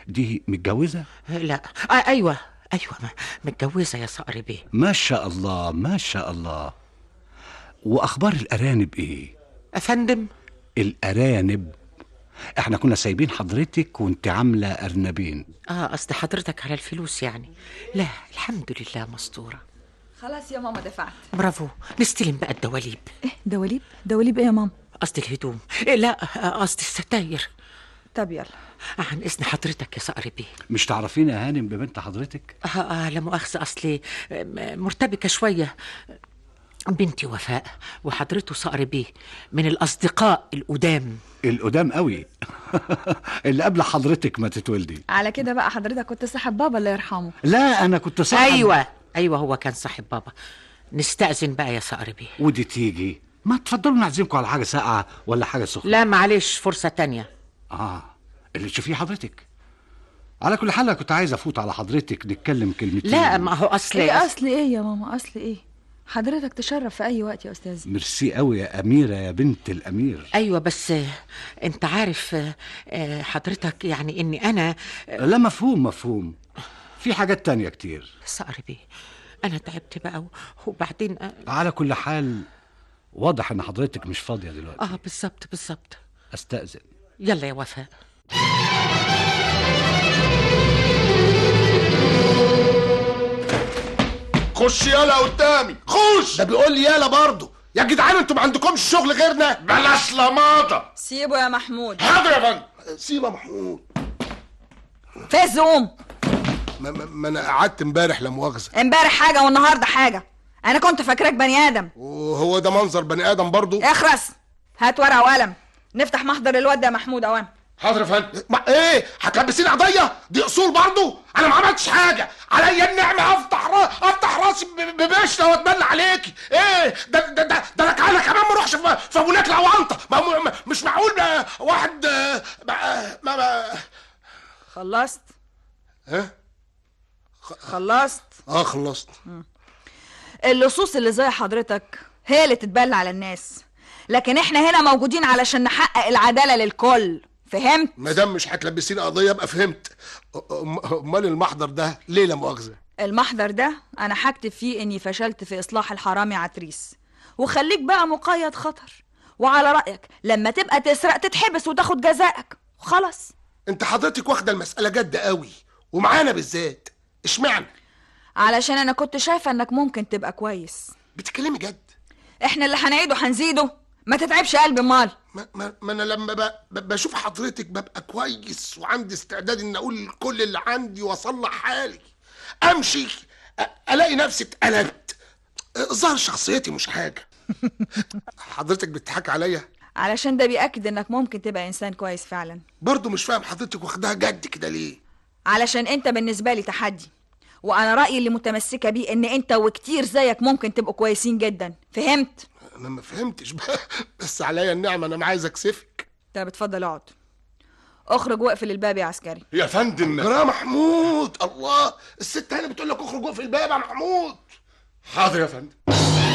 دي متجوزة؟ لا. آه أيوه. أيوه متجوزة يا صقر بيه. ما شاء الله ما شاء الله. وأخبار الأرانب إيه؟ أفندم. الأرانب. إحنا كنا سايبين حضرتك وأنت عاملة أرنبين. آه قصد حضرتك على الفلوس يعني. لا الحمد لله مستورة. خلاص يا ماما دفعت. برافو. نستلم بقى الدواليب. إيه دواليب؟ دواليب إيه يا ماما؟ قصدي الهدوم. إيه لا قصدي الستاير. طب يلا. عن إذن حضرتك يا صقر بيه. مش تعرفين يا هانم ببنت حضرتك؟ آه آه لا مؤاخذة أصلي آه، مرتبكة شوية. بنتي وفاء وحضرته صقر بيه من الأصدقاء القدام. القدام قوي. اللي قبل حضرتك ما تتولدي. على كده بقى حضرتك كنت صاحب بابا الله يرحمه. لا أنا كنت صاحب أيوة أيوة هو كان صاحب بابا. نستأذن بقى يا صقر بيه. ودي تيجي. ما تفضلوا نعزمكم على حاجة ساقعة ولا حاجة سخنة. لا معلش فرصة تانية. آه اللي تشوفيه حضرتك. على كل حال أنا كنت عايز أفوت على حضرتك نتكلم كلمتين. لا ما هو أصل إيه أصل إيه يا ماما؟ أصل إيه؟ حضرتك تشرف في أي وقت يا أستاذ؟ ميرسي قوي يا أميرة يا بنت الأمير. أيوة بس آه، أنت عارف آه، آه، حضرتك يعني إني أنا لا مفهوم مفهوم. في حاجات تانية كتير. صقر بيه أنا تعبت بقى وبعدين على كل حال واضح إن حضرتك مش فاضية دلوقتي. آه بالظبط بالظبط. أستأذن. يلا يا وفاء. خش يالا قدامي. خش ده بيقول لي يالا برضه. يا جدعان أنتوا ما عندكمش شغل غيرنا؟ بلاش لماضه سيبه يا محمود. حاضر يا فندم. سيبه محمود. فين زوم. ما, ما, ما أنا قعدت امبارح لا مؤاخذة. امبارح حاجة والنهاردة حاجة. أنا كنت فاكراك بني آدم. وهو ده منظر بني آدم برضه؟ اخرس. هات ورقة وقلم. نفتح محضر الواد ده يا محمود أوام حاضر يا فندم. ما إيه هتلبسيني قضيه دي أصول برضه. أنا ما عملتش حاجة. عليا النعمة. أفتح را... أفتح راسي ب- ببشره واتمنى عليكي. إيه ده ده ده, ده أنا أنا كمان ما اروحش في في ابو نكله وأنطة. ما ما- ما- مش معقول بقى واحد آه، ما ما, ما خلصت؟ ها خلصت؟ آه خلصت. اللصوص اللي زي حضرتك هي اللي تتبلى على الناس. لكن إحنا هنا موجودين علشان نحقق العدالة للكل. فهمت؟ ما دام مش هتلبسيني قضية ابقى فهمت. أمال المحضر ده ليه لا مؤاخذة؟ المحضر ده أنا هكتب فيه إني فشلت في إصلاح الحرامي عتريس. وخليك بقى مقيد خطر. وعلى رأيك لما تبقى تسرق تتحبس وتاخد جزائك. خلاص. انت حضرتك واخدة المسألة جد قوي. ومعانا بالذات. اشمعنى؟ علشان أنا كنت شايفة إنك ممكن تبقى كويس. بتتكلمي جد؟ إحنا اللي هنعيده هنزيده. ما تتعبش قلبي مال. ما, ما, ما أنا لما بشوف حضرتك ببقى كويس وعندي استعداد إن أقول كل اللي عندي وأصلح حالي. أمشي ألاقي نفسي اتقلبت. ظهر شخصيتي مش حاجة. حضرتك بتضحك عليا؟ علشان ده بيأكد إنك ممكن تبقى إنسان كويس فعلا. برضه مش فاهم حضرتك واخدها جد كده ليه؟ علشان أنت بالنسبة لي تحدي. وأنا رأيي اللي متمسكة بيه إن أنت وكتير زيك ممكن تبقوا كويسين جدا. فهمت؟ أنا ما فهمتش بقى. بس عليا النعمة أنا ما عايز اكسفك طب اتفضل اقعد. اخرج واقفل الباب يا عسكري. يا فندم. يا محمود. الله الست هاني بتقول لك اخرج في الباب يا محمود. حاضر يا فندم.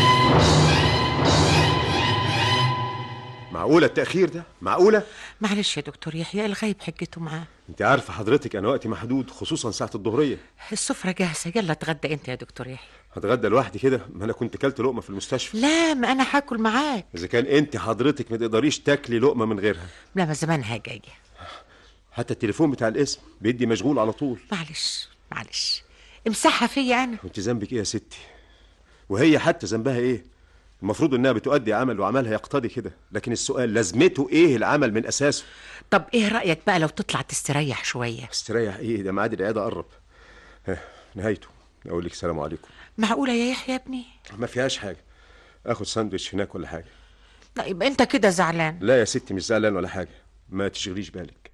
معقولة التأخير ده؟ معقولة؟ معلش يا دكتور يحيى الغايب حجته معاه. انت عارفة حضرتك أنا وقتي محدود خصوصا ساعة الظهرية. السفرة جاهزة. يلا اتغدى انت يا دكتور يحيى. هتغدى لوحدي كده؟ ما أنا كنت كلت لقمة في المستشفى. لا ما أنا هاكل معاك. إذا كان أنت حضرتك ما تقدريش تاكلي لقمة من غيرها. لا ما زمانها جاية حتى التليفون بتاع الاسم بيدي مشغول على طول. معلش معلش. امسحها فيا أنا. وأنت ذنبك إيه يا ستي؟ وهي حتى ذنبها إيه؟ المفروض إنها بتؤدي عمل وعملها يقتضي كده لكن السؤال لازمته إيه العمل من أساسه؟ طب إيه رأيك بقى لو تطلع تستريح شوية؟ استريح إيه؟ ده ميعاد العيادة قرب. ها، نهايته. أقول لك سلام عليكم. معقولة يا يحيى يا ابني؟ ما فيهاش حاجة. آخد ساندوتش هناك ولا حاجة. لا يبقى أنت كده زعلان. لا يا ستي مش زعلان ولا حاجة. ما تشغليش بالك.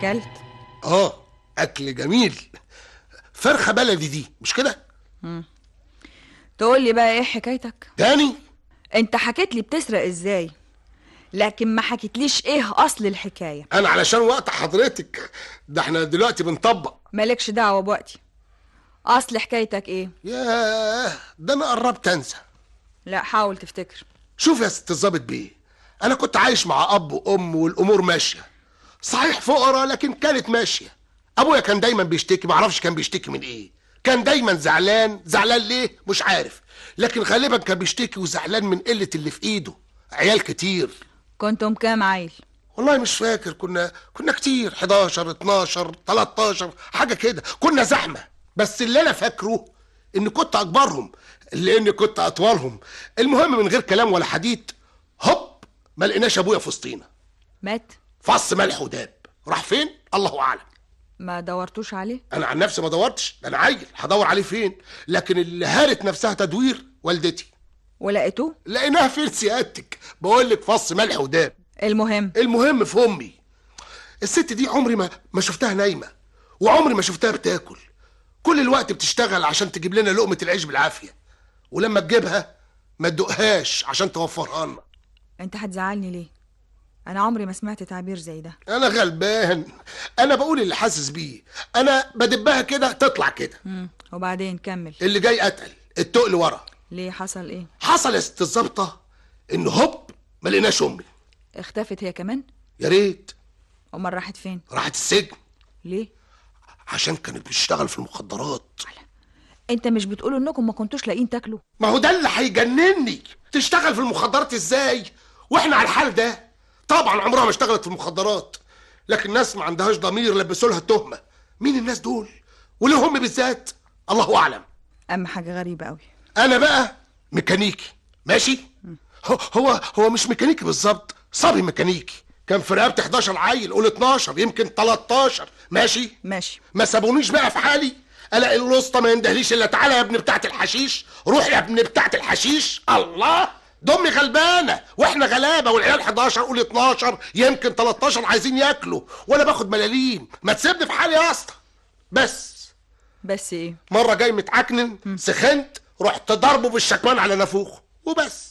كلت؟ آه أكل جميل. فرخة بلدي دي مش كده؟ تقول لي بقى إيه حكايتك؟ تاني؟ أنت حكيت لي بتسرق إزاي؟ لكن ما حكيتليش إيه أصل الحكاية. أنا علشان وقت حضرتك. ده إحنا دلوقتي بنطبق. مالكش دعوة بوقتي. أصل حكايتك إيه؟ ياه ده أنا قربت أنسى. لا حاول تفتكر. شوف يا ست الظابط بيه. أنا كنت عايش مع أب وأم والأمور ماشية. صحيح فقراء لكن كانت ماشية. أبويا كان دايما بيشتكي معرفش كان بيشتكي من إيه. كان دايما زعلان. زعلان ليه؟ مش عارف. لكن غالبا كان بيشتكي وزعلان من قلة اللي في إيده. عيال كتير. كنتم كام عيل؟ والله مش فاكر. كنا كنا كتير. 11 12 13 حاجة كده. كنا زحمة. بس اللي أنا فاكره إن كنت أكبرهم. لاني كنت أطولهم. المهم من غير كلام ولا حديث هوب ما لقيناش أبويا في وسطينا. مات؟ فص ملح وداب. راح فين؟ الله أعلم. ما دورتوش عليه؟ أنا عن نفسي ما دورتش ده أنا عيل هدور عليه فين؟ لكن اللي هارت نفسها تدوير والدتي. ولقيتوه لقيناها فين سيادتك بقول لك فص ملح وداب. المهم. المهم في أمي. الست دي عمري ما ما شفتها نايمة وعمري ما شفتها بتاكل. كل الوقت بتشتغل عشان تجيب لنا لقمة العيش بالعافية. ولما تجيبها ما تدوقهاش عشان توفرها لنا. أنت هتزعلني ليه؟ أنا عمري ما سمعت تعبير زي ده. أنا غلبان. أنا بقول اللي حاسس بيه. أنا بدبها كده تطلع كده. مم. وبعدين كمل. اللي جاي اتقل التقل ورا. ليه؟ حصل إيه؟ حصل يا ست الظابطه إن هوب ما لقيناش أمي. اختفت هي كمان؟ يا ريت. أمال راحت فين؟ راحت السجن. ليه؟ عشان كانت بتشتغل في المخدرات. أنت مش بتقولوا إنكم ما كنتوش لاقيين تاكلوا؟ ما هو ده اللي هيجنني. تشتغل في المخدرات إزاي؟ وإحنا على الحال ده. طبعا عمرها ما اشتغلت في المخدرات لكن ناس ما عندهاش ضمير لبسوا لها التهمة. مين الناس دول؟ وليه هم بالذات؟ الله أعلم. اما حاجة غريبة قوي أنا بقى ميكانيكي. ماشي؟ هو هو مش ميكانيكي بالظبط صبي ميكانيكي. كان في رقبتي 11 عيل قول 12 يمكن 13 ماشي؟ ماشي. ما سابونيش بقى في حالي. الاقي الوسطى ما يندهليش إلا تعالى يا ابن بتاعة الحشيش. روح يا ابن بتاعة الحشيش. الله! دمي غلبانة وإحنا غلابة والعيال 11 قول 12 يمكن 13 عايزين ياكلوا وأنا باخد ملاليم. ما تسيبني في حالي يا اسطى. بس. بس إيه؟ مرة جاي متعكنن سخنت رحت ضربه بالشكمان على نافوخه وبس.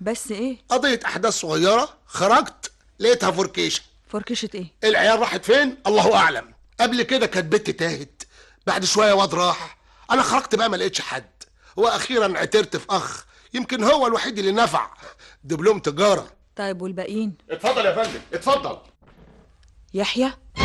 بس إيه؟ قضية أحداث صغيرة خرجت لقيتها فوركيشن فركشة إيه؟ العيال راحت فين؟ الله أعلم. قبل كده كانت بنتي تاهت. بعد شوية واد راح. أنا خرجت بقى ما لقيتش حد. وأخيرا عثرت في أخ. يمكن هو الوحيد اللي نفع دبلوم تجارة. طيب والباقيين؟ اتفضل يا فندم اتفضل. يحيى؟